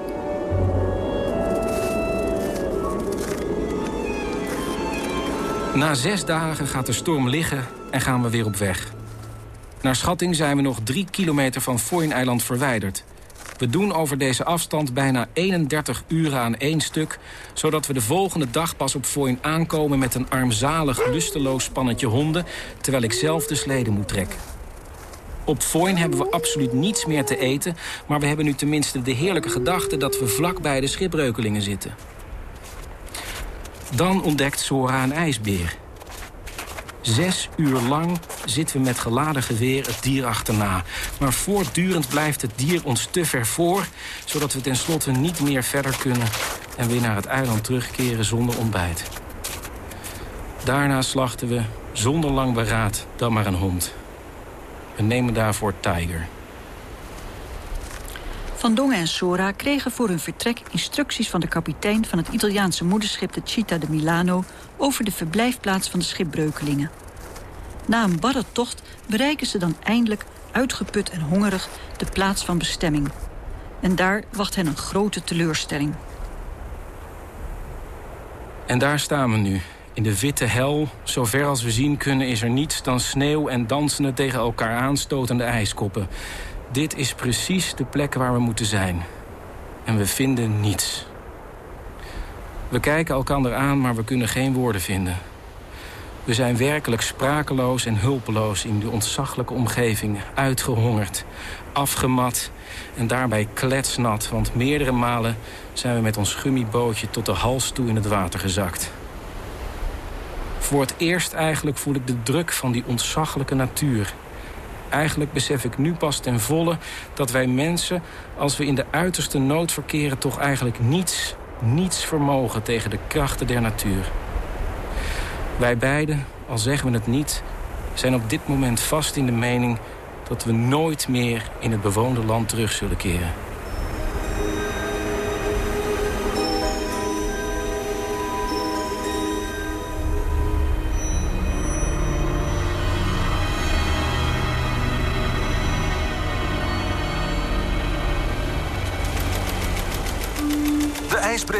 Na zes dagen gaat de storm liggen en gaan we weer op weg. Naar schatting zijn we nog drie kilometer van Foyn-eiland verwijderd. We doen over deze afstand bijna 31 uren aan één stuk... zodat we de volgende dag pas op Foyn aankomen... met een armzalig, lusteloos spannetje honden... terwijl ik zelf de sleden moet trekken. Op Foyn hebben we absoluut niets meer te eten... maar we hebben nu tenminste de heerlijke gedachte... dat we vlak bij de schipbreukelingen zitten. Dan ontdekt Sora een ijsbeer. Zes uur lang zitten we met geladen geweer het dier achterna. Maar voortdurend blijft het dier ons te ver voor... zodat we tenslotte niet meer verder kunnen... en weer naar het eiland terugkeren zonder ontbijt. Daarna slachten we, zonder lang beraad, dan maar een hond. We nemen daarvoor Tiger. Van Dongen en Sora kregen voor hun vertrek instructies van de kapitein van het Italiaanse moederschip de Città de Milano over de verblijfplaats van de schipbreukelingen. Na een barre tocht bereiken ze dan eindelijk, uitgeput en hongerig, de plaats van bestemming. En daar wacht hen een grote teleurstelling. En daar staan we nu, in de witte hel. Zover als we zien kunnen is er niets dan sneeuw en dansende tegen elkaar aanstotende ijskoppen. Dit is precies de plek waar we moeten zijn. En we vinden niets. We kijken elkaar aan, maar we kunnen geen woorden vinden. We zijn werkelijk sprakeloos en hulpeloos in die ontzaglijke omgeving. Uitgehongerd, afgemat en daarbij kletsnat. Want meerdere malen zijn we met ons gummibootje tot de hals toe in het water gezakt. Voor het eerst eigenlijk voel ik de druk van die ontzaglijke natuur. Eigenlijk besef ik nu pas ten volle dat wij mensen... als we in de uiterste nood verkeren... toch eigenlijk niets, niets vermogen tegen de krachten der natuur. Wij beiden, al zeggen we het niet... zijn op dit moment vast in de mening... dat we nooit meer in het bewoonde land terug zullen keren.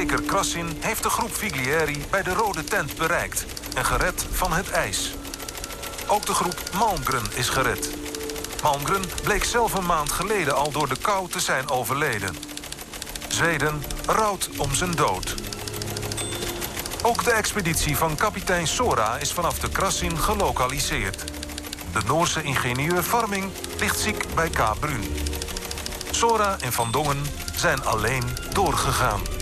Krassin heeft de groep Viglieri bij de rode tent bereikt... en gered van het ijs. Ook de groep Malmgren is gered. Malmgren bleek zelf een maand geleden al door de kou te zijn overleden. Zweden rouwt om zijn dood. Ook de expeditie van kapitein Sora is vanaf de Krassin gelokaliseerd. De Noorse ingenieur Farming ligt ziek bij Kaap Brun. Sora en Van Dongen zijn alleen doorgegaan.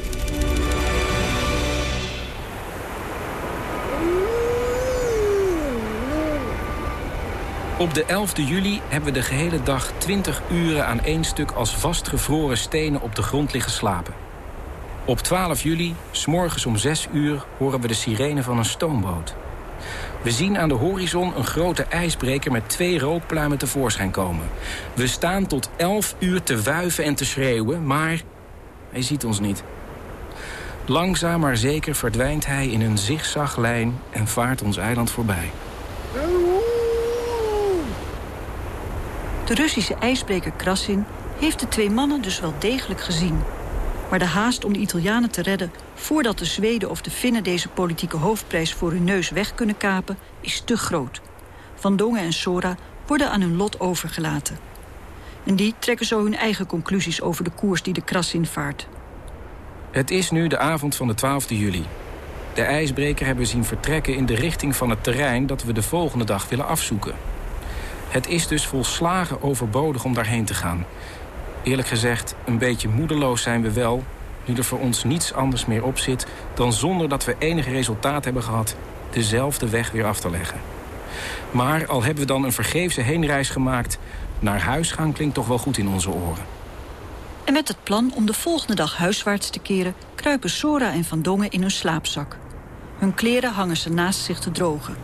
Op de 11e juli hebben we de gehele dag 20 uren aan één stuk als vastgevroren stenen op de grond liggen slapen. Op 12 juli, s'morgens om 6 uur, horen we de sirene van een stoomboot. We zien aan de horizon een grote ijsbreker met twee rookpluimen tevoorschijn komen. We staan tot 11 uur te wuiven en te schreeuwen, maar hij ziet ons niet. Langzaam maar zeker verdwijnt hij in een zigzaglijn en vaart ons eiland voorbij. De Russische ijsbreker Krasin heeft de twee mannen dus wel degelijk gezien. Maar de haast om de Italianen te redden... voordat de Zweden of de Finnen deze politieke hoofdprijs voor hun neus weg kunnen kapen... is te groot. Van Dongen en Sora worden aan hun lot overgelaten. En die trekken zo hun eigen conclusies over de koers die de Krasin vaart. Het is nu de avond van de 12e juli. De ijsbreker hebben zien vertrekken in de richting van het terrein... dat we de volgende dag willen afzoeken. Het is dus volslagen overbodig om daarheen te gaan. Eerlijk gezegd, een beetje moedeloos zijn we wel... nu er voor ons niets anders meer op zit... dan zonder dat we enig resultaat hebben gehad... dezelfde weg weer af te leggen. Maar al hebben we dan een vergeefse heenreis gemaakt... naar huis gaan klinkt toch wel goed in onze oren. En met het plan om de volgende dag huiswaarts te keren... kruipen Sora en Van Dongen in hun slaapzak. Hun kleren hangen ze naast zich te drogen.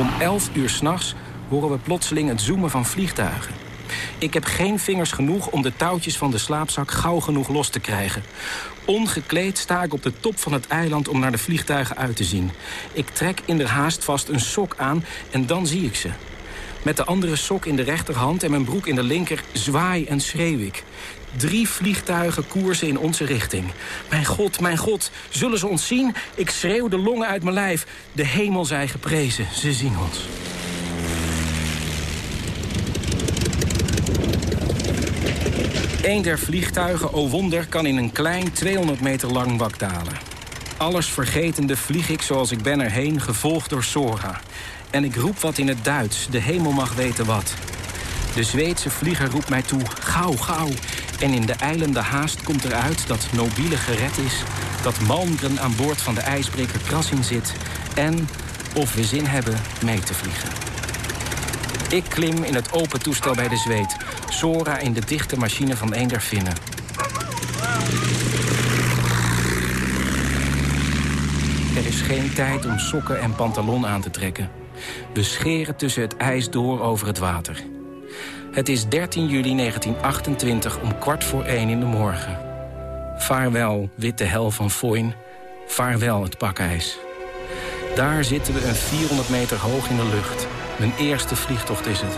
Om 11 uur s'nachts horen we plotseling het zoomen van vliegtuigen. Ik heb geen vingers genoeg om de touwtjes van de slaapzak gauw genoeg los te krijgen. Ongekleed sta ik op de top van het eiland om naar de vliegtuigen uit te zien. Ik trek in de haast vast een sok aan en dan zie ik ze. Met de andere sok in de rechterhand en mijn broek in de linker zwaai en schreeuw ik. Drie vliegtuigen koersen in onze richting. Mijn god, mijn god, zullen ze ons zien? Ik schreeuw de longen uit mijn lijf. De hemel zij geprezen, ze zien ons. Eén der vliegtuigen, o wonder, kan in een klein 200 meter lang wak dalen. Alles vergetende vlieg ik zoals ik ben erheen, gevolgd door Sora. En ik roep wat in het Duits, de hemel mag weten wat. De Zweedse vlieger roept mij toe, gauw, gauw. En in de eilende haast komt eruit dat Nobile gered is... dat Malmgren aan boord van de ijsbreker Krasin zit... en, of we zin hebben, mee te vliegen. Ik klim in het open toestel bij de Zweed. Sora in de dichte machine van een der Finnen. Er is geen tijd om sokken en pantalon aan te trekken. We scheren tussen het ijs door over het water. Het is 13 juli 1928 om kwart voor één in de morgen. Vaarwel, witte hel van Foyn. Vaarwel, het pakijs. Daar zitten we een 400 meter hoog in de lucht. Mijn eerste vliegtocht is het.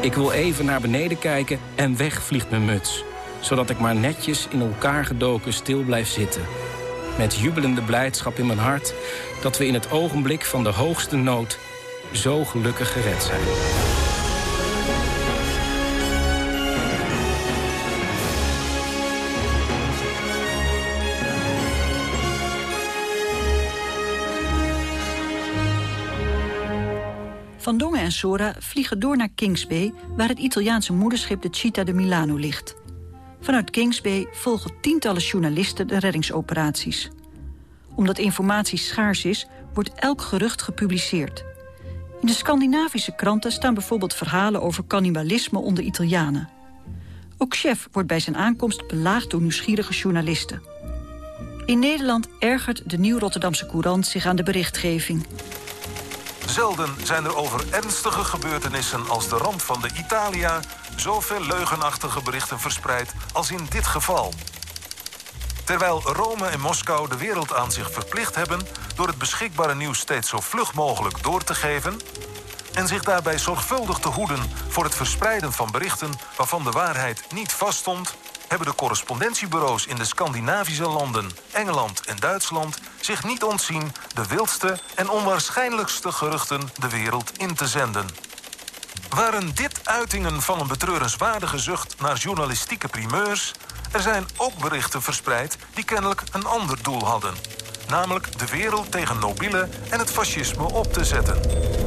Ik wil even naar beneden kijken en weg vliegt mijn muts. Zodat ik maar netjes in elkaar gedoken stil blijf zitten. Met jubelende blijdschap in mijn hart... dat we in het ogenblik van de hoogste nood zo gelukkig gered zijn. Van Dongen en Sora vliegen door naar Kings Bay... waar het Italiaanse moederschip de Città de Milano ligt. Vanuit Kings Bay volgen tientallen journalisten de reddingsoperaties. Omdat informatie schaars is, wordt elk gerucht gepubliceerd. In de Scandinavische kranten staan bijvoorbeeld verhalen over cannibalisme onder Italianen. Ook Chef wordt bij zijn aankomst belaagd door nieuwsgierige journalisten. In Nederland ergert de Nieuw-Rotterdamse Courant zich aan de berichtgeving. Zelden zijn er over ernstige gebeurtenissen als de ramp van de Italia... zoveel leugenachtige berichten verspreid als in dit geval. Terwijl Rome en Moskou de wereld aan zich verplicht hebben... door het beschikbare nieuws steeds zo vlug mogelijk door te geven... en zich daarbij zorgvuldig te hoeden voor het verspreiden van berichten... waarvan de waarheid niet vaststond... hebben de correspondentiebureaus in de Scandinavische landen... Engeland en Duitsland zich niet ontzien... de wildste en onwaarschijnlijkste geruchten de wereld in te zenden. Waren dit uitingen van een betreurenswaardige zucht naar journalistieke primeurs... er zijn ook berichten verspreid die kennelijk een ander doel hadden. Namelijk de wereld tegen nobielen en het fascisme op te zetten.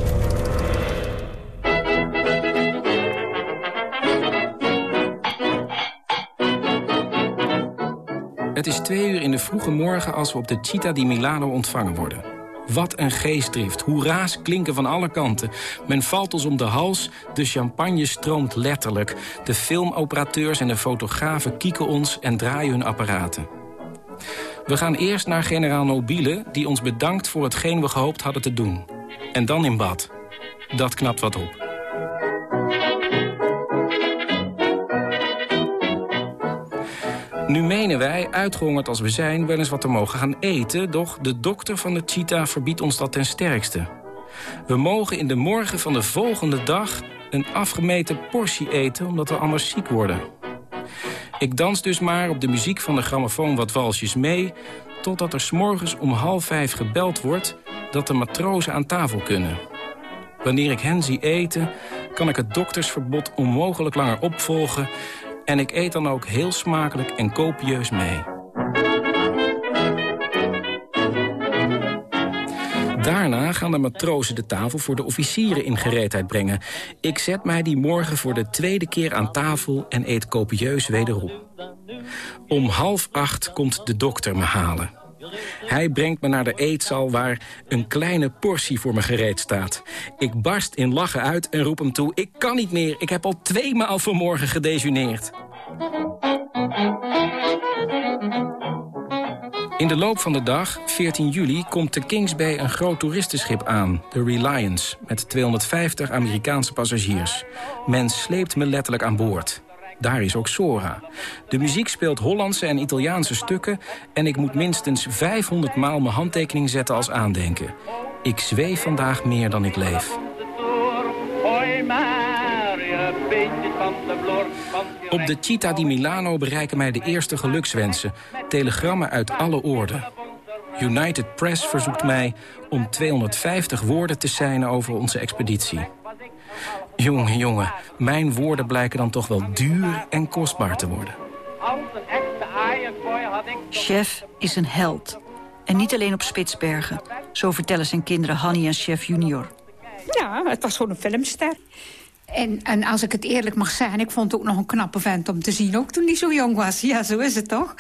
Het is twee uur in de vroege morgen als we op de Città di Milano ontvangen worden. Wat een geestdrift. Hoera's klinken van alle kanten. Men valt ons om de hals. De champagne stroomt letterlijk. De filmoperateurs en de fotografen kieken ons en draaien hun apparaten. We gaan eerst naar generaal Nobile... die ons bedankt voor hetgeen we gehoopt hadden te doen. En dan in bad. Dat knapt wat op. Nu menen wij, uitgehongerd als we zijn, wel eens wat te mogen gaan eten... doch de dokter van de cheetah verbiedt ons dat ten sterkste. We mogen in de morgen van de volgende dag een afgemeten portie eten... omdat we anders ziek worden. Ik dans dus maar op de muziek van de grammofoon wat walsjes mee... totdat er s'morgens om half vijf gebeld wordt... dat de matrozen aan tafel kunnen. Wanneer ik hen zie eten, kan ik het doktersverbod onmogelijk langer opvolgen... En ik eet dan ook heel smakelijk en copieus mee. Daarna gaan de matrozen de tafel voor de officieren in gereedheid brengen. Ik zet mij die morgen voor de tweede keer aan tafel en eet copieus wederom. Om half acht komt de dokter me halen. Hij brengt me naar de eetzaal waar een kleine portie voor me gereed staat. Ik barst in lachen uit en roep hem toe... ik kan niet meer, ik heb al twee maal vanmorgen gedejeuneerd. In de loop van de dag, 14 juli, komt te Kings Bay een groot toeristenschip aan, de Reliance, met 250 Amerikaanse passagiers. Men sleept me letterlijk aan boord. Daar is ook Sora. De muziek speelt Hollandse en Italiaanse stukken... en ik moet minstens 500 maal mijn handtekening zetten als aandenken. Ik zweef vandaag meer dan ik leef. Op de Città di Milano bereiken mij de eerste gelukswensen. Telegrammen uit alle oorden. United Press verzoekt mij om 250 woorden te signen over onze expeditie. Jongen, jongen, mijn woorden blijken dan toch wel duur en kostbaar te worden. Chef is een held. En niet alleen op Spitsbergen. Zo vertellen zijn kinderen Hanny en Chef Junior. Ja, het was gewoon een filmster. En, en als ik het eerlijk mag zeggen, ik vond het ook nog een knappe vent om te zien. Ook toen hij zo jong was. Ja, zo is het toch?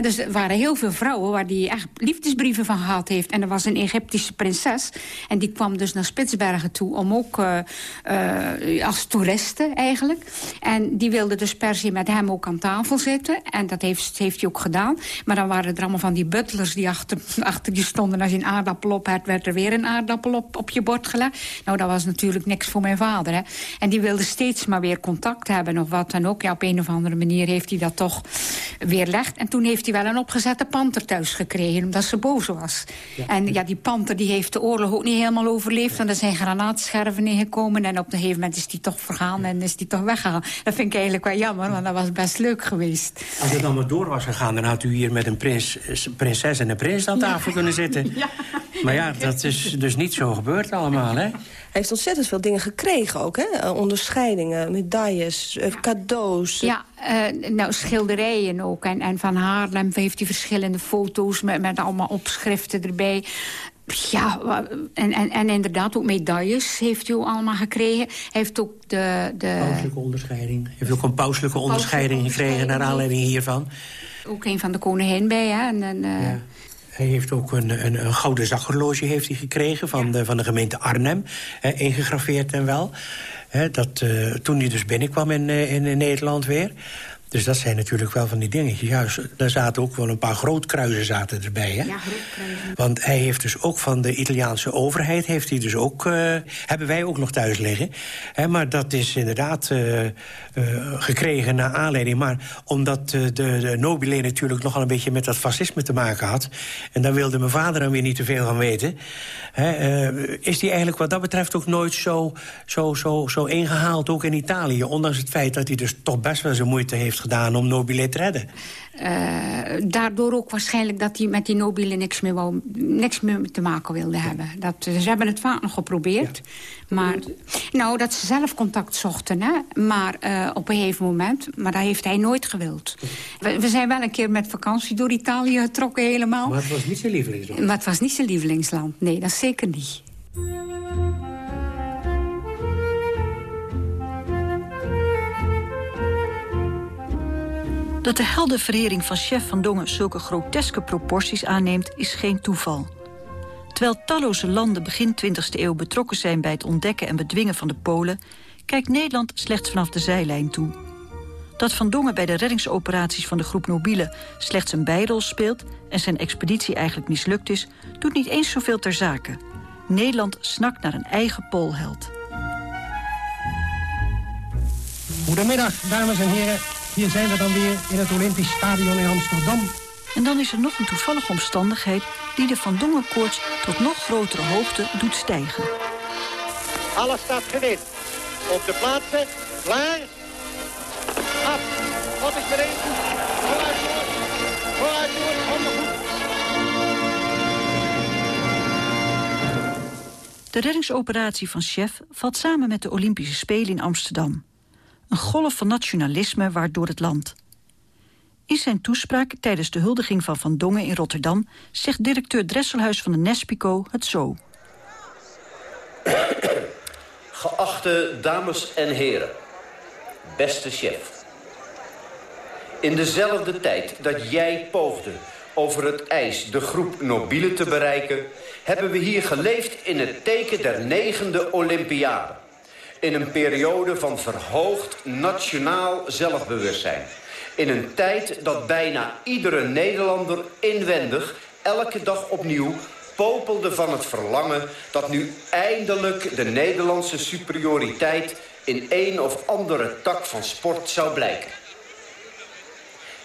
dus er waren heel veel vrouwen waar hij echt liefdesbrieven van gehad heeft. En er was een Egyptische prinses. En die kwam dus naar Spitsbergen toe om ook uh, uh, als toeriste eigenlijk. En die wilde dus per se met hem ook aan tafel zitten. En dat heeft, heeft hij ook gedaan. Maar dan waren er allemaal van die butlers die achter, achter je stonden. Als je een aardappel op had, werd er weer een aardappel op, op je bord gelegd. Nou, dat was natuurlijk niks voor mijn vader. Hè. Die wilde steeds maar weer contact hebben of wat dan ook. Ja, op een of andere manier heeft hij dat toch weerlegd. En toen heeft hij wel een opgezette panter thuis gekregen, omdat ze boos was. En ja, die panter die heeft de oorlog ook niet helemaal overleefd... want er zijn granaatscherven ingekomen en op een gegeven moment is die toch vergaan... en is die toch weggegaan. Dat vind ik eigenlijk wel jammer, want dat was best leuk geweest. Als het allemaal door was gegaan, dan had u hier met een prins, prinses en een prins aan tafel kunnen zitten. Ja. Maar ja, dat is dus niet zo gebeurd allemaal, hè? Hij heeft ontzettend veel dingen gekregen ook, hè? Onderscheidingen, medailles, eh, cadeaus. Ja, uh, nou, schilderijen ook. En, en van Haarlem heeft hij verschillende foto's met, met allemaal opschriften erbij. Ja, en, en, en inderdaad ook medailles heeft hij ook allemaal gekregen. Hij heeft ook de... de... Pauselijke onderscheiding. Hij heeft ook een pauselijke onderscheiding gekregen naar aanleiding hiervan. Ook een van de koningin bij, hè. En, en, uh... ja. Hij heeft ook een, een, een gouden zakhorloge heeft hij gekregen van, de, van de gemeente Arnhem. Uh, ingegraveerd en wel. dat, uh, toen hij dus binnenkwam in, in, in Nederland weer. Dus dat zijn natuurlijk wel van die dingetjes. Juist, daar zaten ook wel een paar grootkruizen zaten erbij. Hè? Ja, grootkruizen. Want hij heeft dus ook van de Italiaanse overheid... heeft hij dus ook, uh, hebben wij ook nog thuis liggen. Hè, maar dat is inderdaad uh, uh, gekregen naar aanleiding. Maar omdat de, de nobile natuurlijk nogal een beetje met dat fascisme te maken had... en daar wilde mijn vader dan weer niet te veel van weten... Hè, is die eigenlijk wat dat betreft ook nooit zo, zo, zo, zo ingehaald, ook in Italië. Ondanks het feit dat hij dus toch best wel zijn moeite heeft gedaan om Nobile te redden. Uh, daardoor ook waarschijnlijk dat hij met die Nobile niks meer, wou, niks meer te maken wilde hebben. Dat, ze hebben het vaak nog geprobeerd. Maar, nou, dat ze zelf contact zochten, hè. Maar uh, op een gegeven moment, maar dat heeft hij nooit gewild. We, we, zijn wel een keer met vakantie door Italië getrokken helemaal. Maar het was niet zijn lievelingsland. Maar het was niet zijn lievelingsland, nee, dat zeker niet. Dat de heldenverering van chef Van Dongen zulke groteske proporties aanneemt, is geen toeval. Terwijl talloze landen begin 20e eeuw betrokken zijn bij het ontdekken en bedwingen van de Polen, kijkt Nederland slechts vanaf de zijlijn toe. Dat Van Dongen bij de reddingsoperaties van de groep Nobiele slechts een bijrol speelt en zijn expeditie eigenlijk mislukt is, doet niet eens zoveel ter zake. Nederland snakt naar een eigen poolheld. Goedemiddag, dames en heren. Hier zijn we dan weer in het Olympisch Stadion in Amsterdam. En dan is er nog een toevallige omstandigheid... die de Van Dongenkoorts tot nog grotere hoogte doet stijgen. Alles staat gewit. Op de plaatsen. Klaar. Af. Wat is er één? Vooruit. Vooruit, jongens. Handen goed. De reddingsoperatie van Chef valt samen met de Olympische Spelen in Amsterdam. Een golf van nationalisme waart door het land. In zijn toespraak tijdens de huldiging van Van Dongen in Rotterdam... zegt directeur Dresselhuis van de Nespico het zo. Geachte dames en heren, beste chef. In dezelfde tijd dat jij poogde over het ijs de groep Nobiele te bereiken... hebben we hier geleefd in het teken der negende Olympiade in een periode van verhoogd nationaal zelfbewustzijn. In een tijd dat bijna iedere Nederlander inwendig elke dag opnieuw popelde van het verlangen dat nu eindelijk de Nederlandse superioriteit in een of andere tak van sport zou blijken.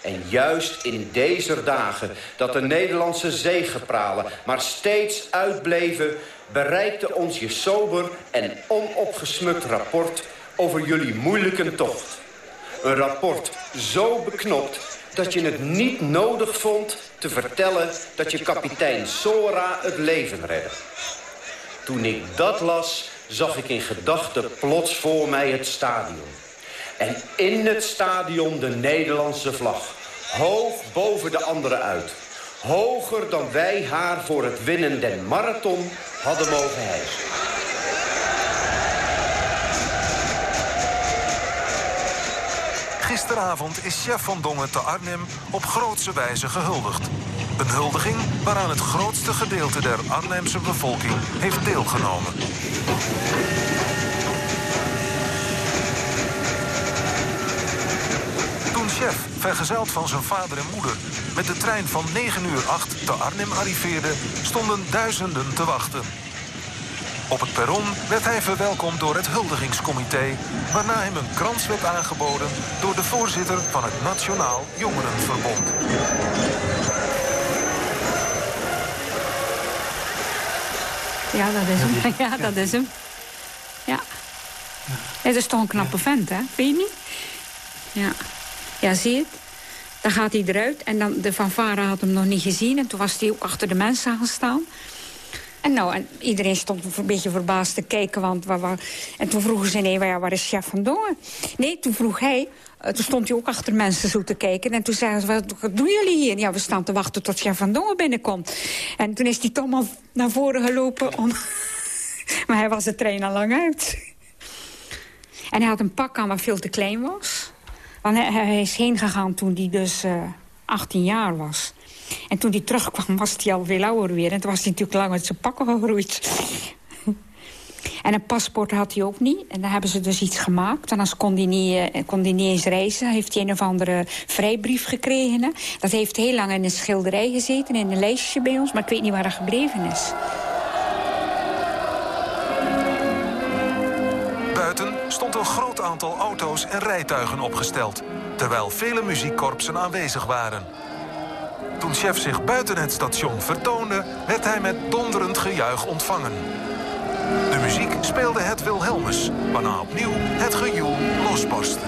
En juist in deze dagen dat de Nederlandse zegepralen maar steeds uitbleven bereikte ons je sober en onopgesmukt rapport over jullie moeilijke tocht. Een rapport zo beknopt dat je het niet nodig vond te vertellen dat je kapitein Sora het leven redde. Toen ik dat las, zag ik in gedachten plots voor mij het stadion. En in het stadion de Nederlandse vlag, hoog boven de anderen uit. Hoger dan wij haar voor het winnen den marathon hadden mogen hijsen. Gisteravond is chef van Dongen te Arnhem op grootse wijze gehuldigd. Een huldiging waaraan het grootste gedeelte der Arnhemse bevolking heeft deelgenomen. Chef, vergezeld van zijn vader en moeder, met de trein van 9 uur 8 te Arnhem arriveerde, stonden duizenden te wachten. Op het perron werd hij verwelkomd door het huldigingscomité... waarna hem een krans werd aangeboden door de voorzitter van het Nationaal Jongerenverbond. Ja, dat is hem. Ja, dat is hem. Ja. Het is toch een knappe vent, hè? Vind je niet? Ja. Ja, zie je het? Dan gaat hij eruit. En dan, de fanfare had hem nog niet gezien. En toen was hij ook achter de mensen gaan staan. En, nou, en iedereen stond een beetje verbaasd te kijken. Want, waar, waar, en toen vroegen ze, nee, waar, waar is chef van Dongen? Nee, toen vroeg hij... Uh, toen stond hij ook achter mensen zo te kijken. En toen zeiden ze, wat, doen jullie hier? Ja, we staan te wachten tot chef van Dongen binnenkomt. En toen is hij toch maar naar voren gelopen. Om... maar hij was de trein al lang uit. En hij had een pak aan wat veel te klein was. Want hij, is heen gegaan toen hij dus uh, 18 jaar was. En toen hij terugkwam was hij al veel ouder weer. En toen was hij natuurlijk lang uit zijn pakken gegroeid. En een paspoort had hij ook niet. En daar hebben ze dus iets gemaakt. En als kon hij niet, eh, kon hij niet eens reizen. Heeft hij een of andere vrijbrief gekregen. Dat heeft heel lang in een schilderij gezeten. In een lijstje bij ons. Maar ik weet niet waar dat gebleven is. Stond een groot aantal auto's en rijtuigen opgesteld. Terwijl vele muziekkorpsen aanwezig waren. Toen chef zich buiten het station vertoonde... werd hij met donderend gejuich ontvangen. De muziek speelde het Wilhelmus, waarna opnieuw het gejoel losbarstte.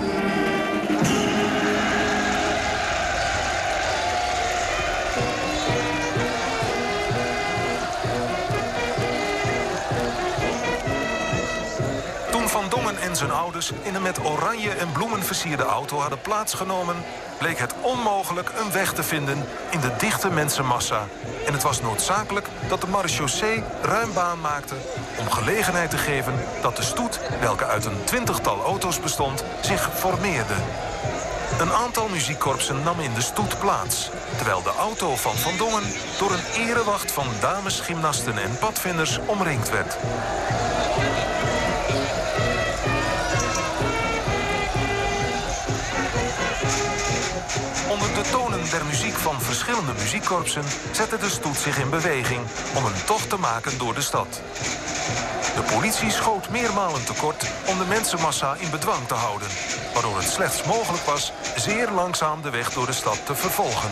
En zijn ouders in een met oranje en bloemen versierde auto hadden plaatsgenomen... bleek het onmogelijk een weg te vinden in de dichte mensenmassa. En het was noodzakelijk dat de marechaussee ruim baan maakte... om gelegenheid te geven dat de stoet, welke uit een twintigtal auto's bestond, zich formeerde. Een aantal muziekkorpsen nam in de stoet plaats... terwijl de auto van Van Dongen door een erewacht van dames, gymnasten en padvinders omringd werd. Onder de tonen der muziek van verschillende muziekkorpsen zette de stoet zich in beweging om een tocht te maken door de stad. De politie schoot meermalen tekort om de mensenmassa in bedwang te houden, waardoor het slechts mogelijk was zeer langzaam de weg door de stad te vervolgen.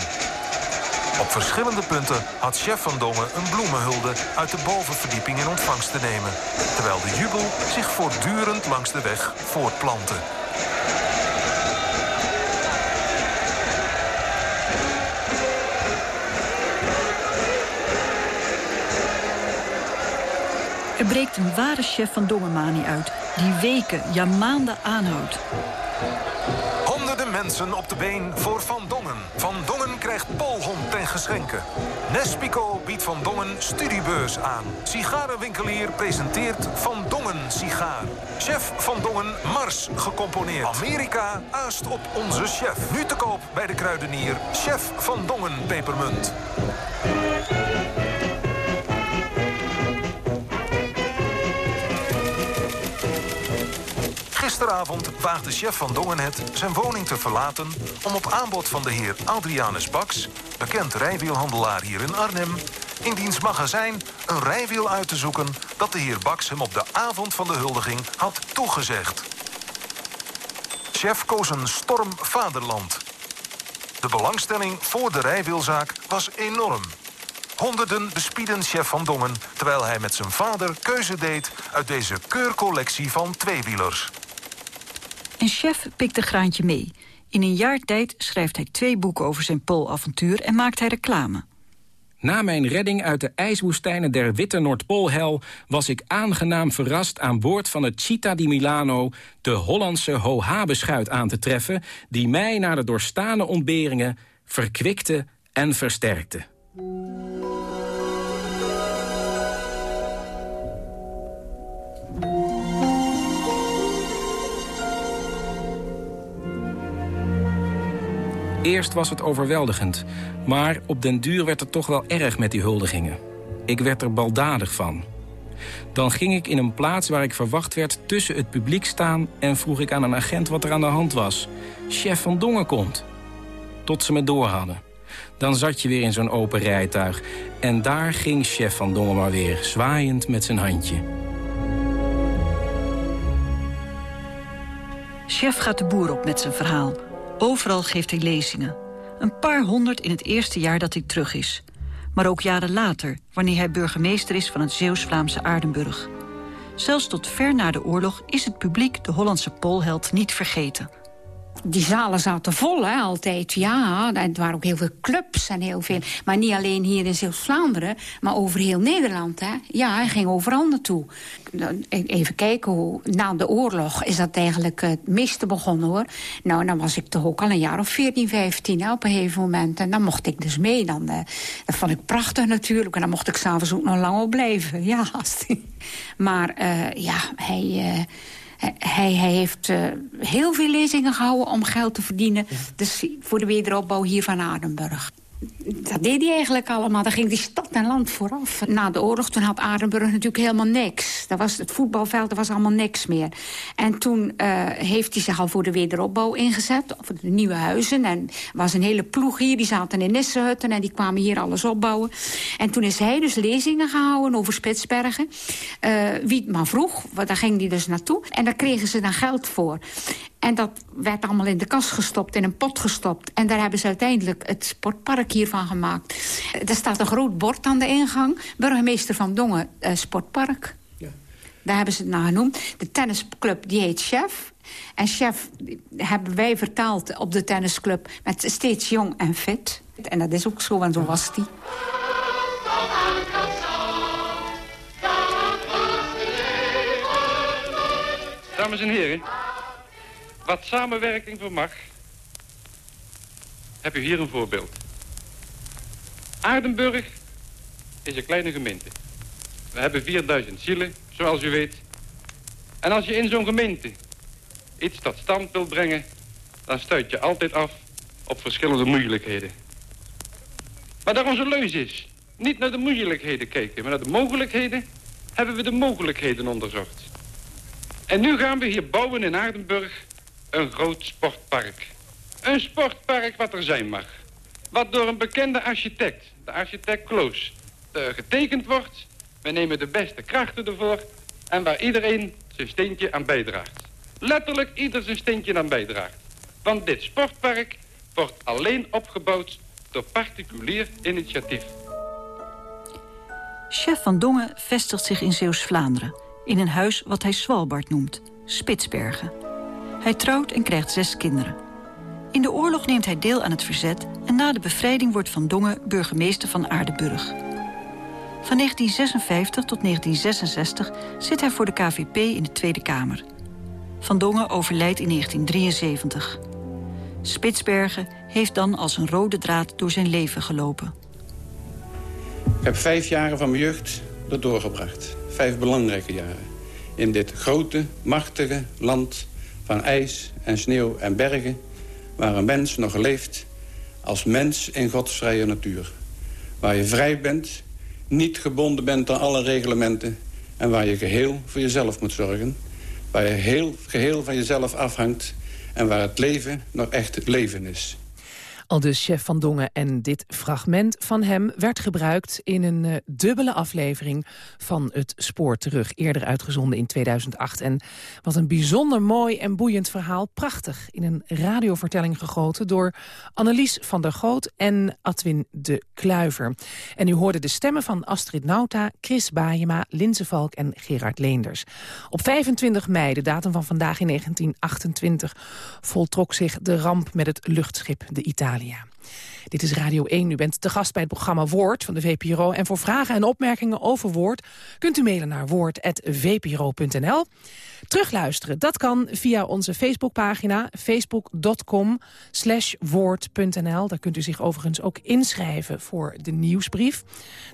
Op verschillende punten had chef van Dongen een bloemenhulde uit de bovenverdieping in ontvangst te nemen, terwijl de jubel zich voortdurend langs de weg voortplantte. Er breekt een ware chef van Dongermani uit... die weken, ja maanden aanhoudt. Honderden mensen op de been voor Van Dongen. Van Dongen krijgt Polhond ten geschenke. Nespico biedt Van Dongen studiebeurs aan. Sigarenwinkelier presenteert Van Dongen sigaar. Chef Van Dongen Mars gecomponeerd. Amerika aast op onze chef. Nu te koop bij de kruidenier. Chef Van Dongen pepermunt. Gisteravond waagde chef van Dongen het zijn woning te verlaten... om op aanbod van de heer Adrianus Baks, bekend rijwielhandelaar hier in Arnhem... in diens magazijn een rijwiel uit te zoeken... dat de heer Baks hem op de avond van de huldiging had toegezegd. Chef koos een storm vaderland. De belangstelling voor de rijwielzaak was enorm... Honderden bespieden chef van Dongen... terwijl hij met zijn vader keuze deed uit deze keurcollectie van tweewielers. En chef pikt een graantje mee. In een jaar tijd schrijft hij twee boeken over zijn poolavontuur... en maakt hij reclame. Na mijn redding uit de ijswoestijnen der witte Noordpoolhel... was ik aangenaam verrast aan boord van het Città di Milano... de Hollandse Hohabeschuit aan te treffen... die mij na de doorstane ontberingen verkwikte en versterkte. Eerst was het overweldigend, maar op den duur werd het toch wel erg met die huldigingen. Ik werd er baldadig van. Dan ging ik in een plaats waar ik verwacht werd tussen het publiek staan... en vroeg ik aan een agent wat er aan de hand was. Chef van Dongen komt. Tot ze me door hadden. Dan zat je weer in zo'n open rijtuig. En daar ging chef van Dongen maar weer, zwaaiend met zijn handje. Chef gaat de boer op met zijn verhaal. Overal geeft hij lezingen. Een paar honderd in het eerste jaar dat hij terug is. Maar ook jaren later, wanneer hij burgemeester is van het Zeeuws-Vlaamse Aardenburg. Zelfs tot ver na de oorlog is het publiek de Hollandse poolheld niet vergeten. Die zalen zaten vol, hè, altijd. Ja, er waren ook heel veel clubs en heel veel. Maar niet alleen hier in Zeeuws-Vlaanderen, maar over heel Nederland. Hè. Ja, hij ging overal naartoe. Even kijken, hoe, na de oorlog is dat eigenlijk het meeste begonnen, hoor. Nou, dan was ik toch ook al een jaar of 14, 15 hè, op een gegeven moment. En dan mocht ik dus mee. Dan, uh, dat vond ik prachtig natuurlijk. En dan mocht ik s'avonds ook nog lang op blijven. Ja, maar uh, ja, hij... Uh, hij, hij, heeft uh, heel veel lezingen gehouden om geld te verdienen. Dus voor de wederopbouw hier van Adenburg. Dat deed hij eigenlijk allemaal. Dan ging die stad en land vooraf. Na de oorlog toen had Arenburg natuurlijk helemaal niks. Dat was, het voetbalveld er was allemaal niks meer. En toen uh, heeft hij zich al voor de wederopbouw ingezet. Voor de nieuwe huizen. En was een hele ploeg hier. Die zaten in Nissenhutten en die kwamen hier alles opbouwen. En toen is hij dus lezingen gehouden over Spitsbergen. Uh, wie het maar vroeg, daar ging hij dus naartoe. En daar kregen ze dan geld voor. En dat werd allemaal in de kas gestopt, in een pot gestopt. En daar hebben ze uiteindelijk het sportpark hiervan gemaakt. Er staat een groot bord aan de ingang. Burgemeester van Dongen, uh, sportpark. Ja. Daar hebben ze het naar genoemd. De tennisclub die heet Chef. En Chef hebben wij vertaald op de tennisclub met steeds jong en fit. En dat is ook zo, en zo was die. Dames en heren, wat samenwerking vermag, heb u hier een voorbeeld. Aardenburg is een kleine gemeente. We hebben 4000 zielen, zoals u weet. En als je in zo'n gemeente iets tot stand wilt brengen... dan stuit je altijd af op verschillende moeilijkheden. Maar daar onze leus is, niet naar de moeilijkheden kijken... maar naar de mogelijkheden, hebben we de mogelijkheden onderzocht. En nu gaan we hier bouwen in Aardenburg een groot sportpark. Een sportpark wat er zijn mag. Wat door een bekende architect, de architect Kloos, uh, getekend wordt. We nemen de beste krachten ervoor en waar iedereen zijn steentje aan bijdraagt. Letterlijk ieder zijn steentje aan bijdraagt. Want dit sportpark wordt alleen opgebouwd door particulier initiatief. Chef van Dongen vestigt zich in Zeeuws-Vlaanderen... in een huis wat hij Svalbard noemt, Spitsbergen. Hij trouwt en krijgt zes kinderen. In de oorlog neemt hij deel aan het verzet... en na de bevrijding wordt Van Dongen burgemeester van Aardenburg. Van 1956 tot 1966 zit hij voor de KVP in de Tweede Kamer. Van Dongen overlijdt in 1973. Spitsbergen heeft dan als een rode draad door zijn leven gelopen. Ik heb vijf jaren van mijn jeugd er doorgebracht. Vijf belangrijke jaren. In dit grote, machtige land van ijs en sneeuw en bergen... waar een mens nog leeft als mens in Gods vrije natuur. Waar je vrij bent, niet gebonden bent aan alle reglementen... en waar je geheel voor jezelf moet zorgen. Waar je heel, geheel van jezelf afhangt... en waar het leven nog echt leven is. Al dus chef van Dongen en dit fragment van hem werd gebruikt in een uh, dubbele aflevering van Het Spoor Terug, eerder uitgezonden in 2008. En wat een bijzonder mooi en boeiend verhaal, prachtig in een radiovertelling gegoten door Annelies van der Goot en Adwin de Kluiver. En u hoorde de stemmen van Astrid Nauta, Chris Baayema, Linse Valk en Gerard Leenders. Op 25 mei, de datum van vandaag in 1928, voltrok zich de ramp met het luchtschip de Italië. Italia. Dit is Radio 1. U bent te gast bij het programma Woord van de VPRO. En voor vragen en opmerkingen over Woord... kunt u mailen naar woord.vpro.nl. Terugluisteren, dat kan via onze Facebookpagina... facebook.com woord.nl. Daar kunt u zich overigens ook inschrijven voor de nieuwsbrief.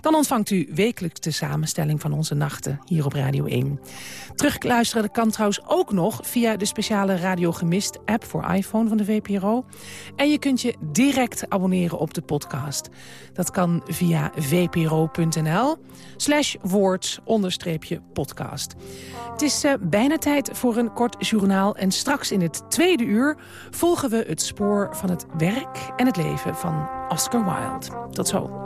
Dan ontvangt u wekelijks de samenstelling van onze nachten hier op Radio 1. Terugluisteren kan trouwens ook nog via de speciale Radio Gemist app voor iPhone van de VPRO. En je kunt je direct abonneren op de podcast. Dat kan via vpro.nl slash woord podcast. Het is uh, bijna tijd voor een kort journaal. En straks in het tweede uur volgen we het spoor van het werk en het leven van Oscar Wilde. Tot zo.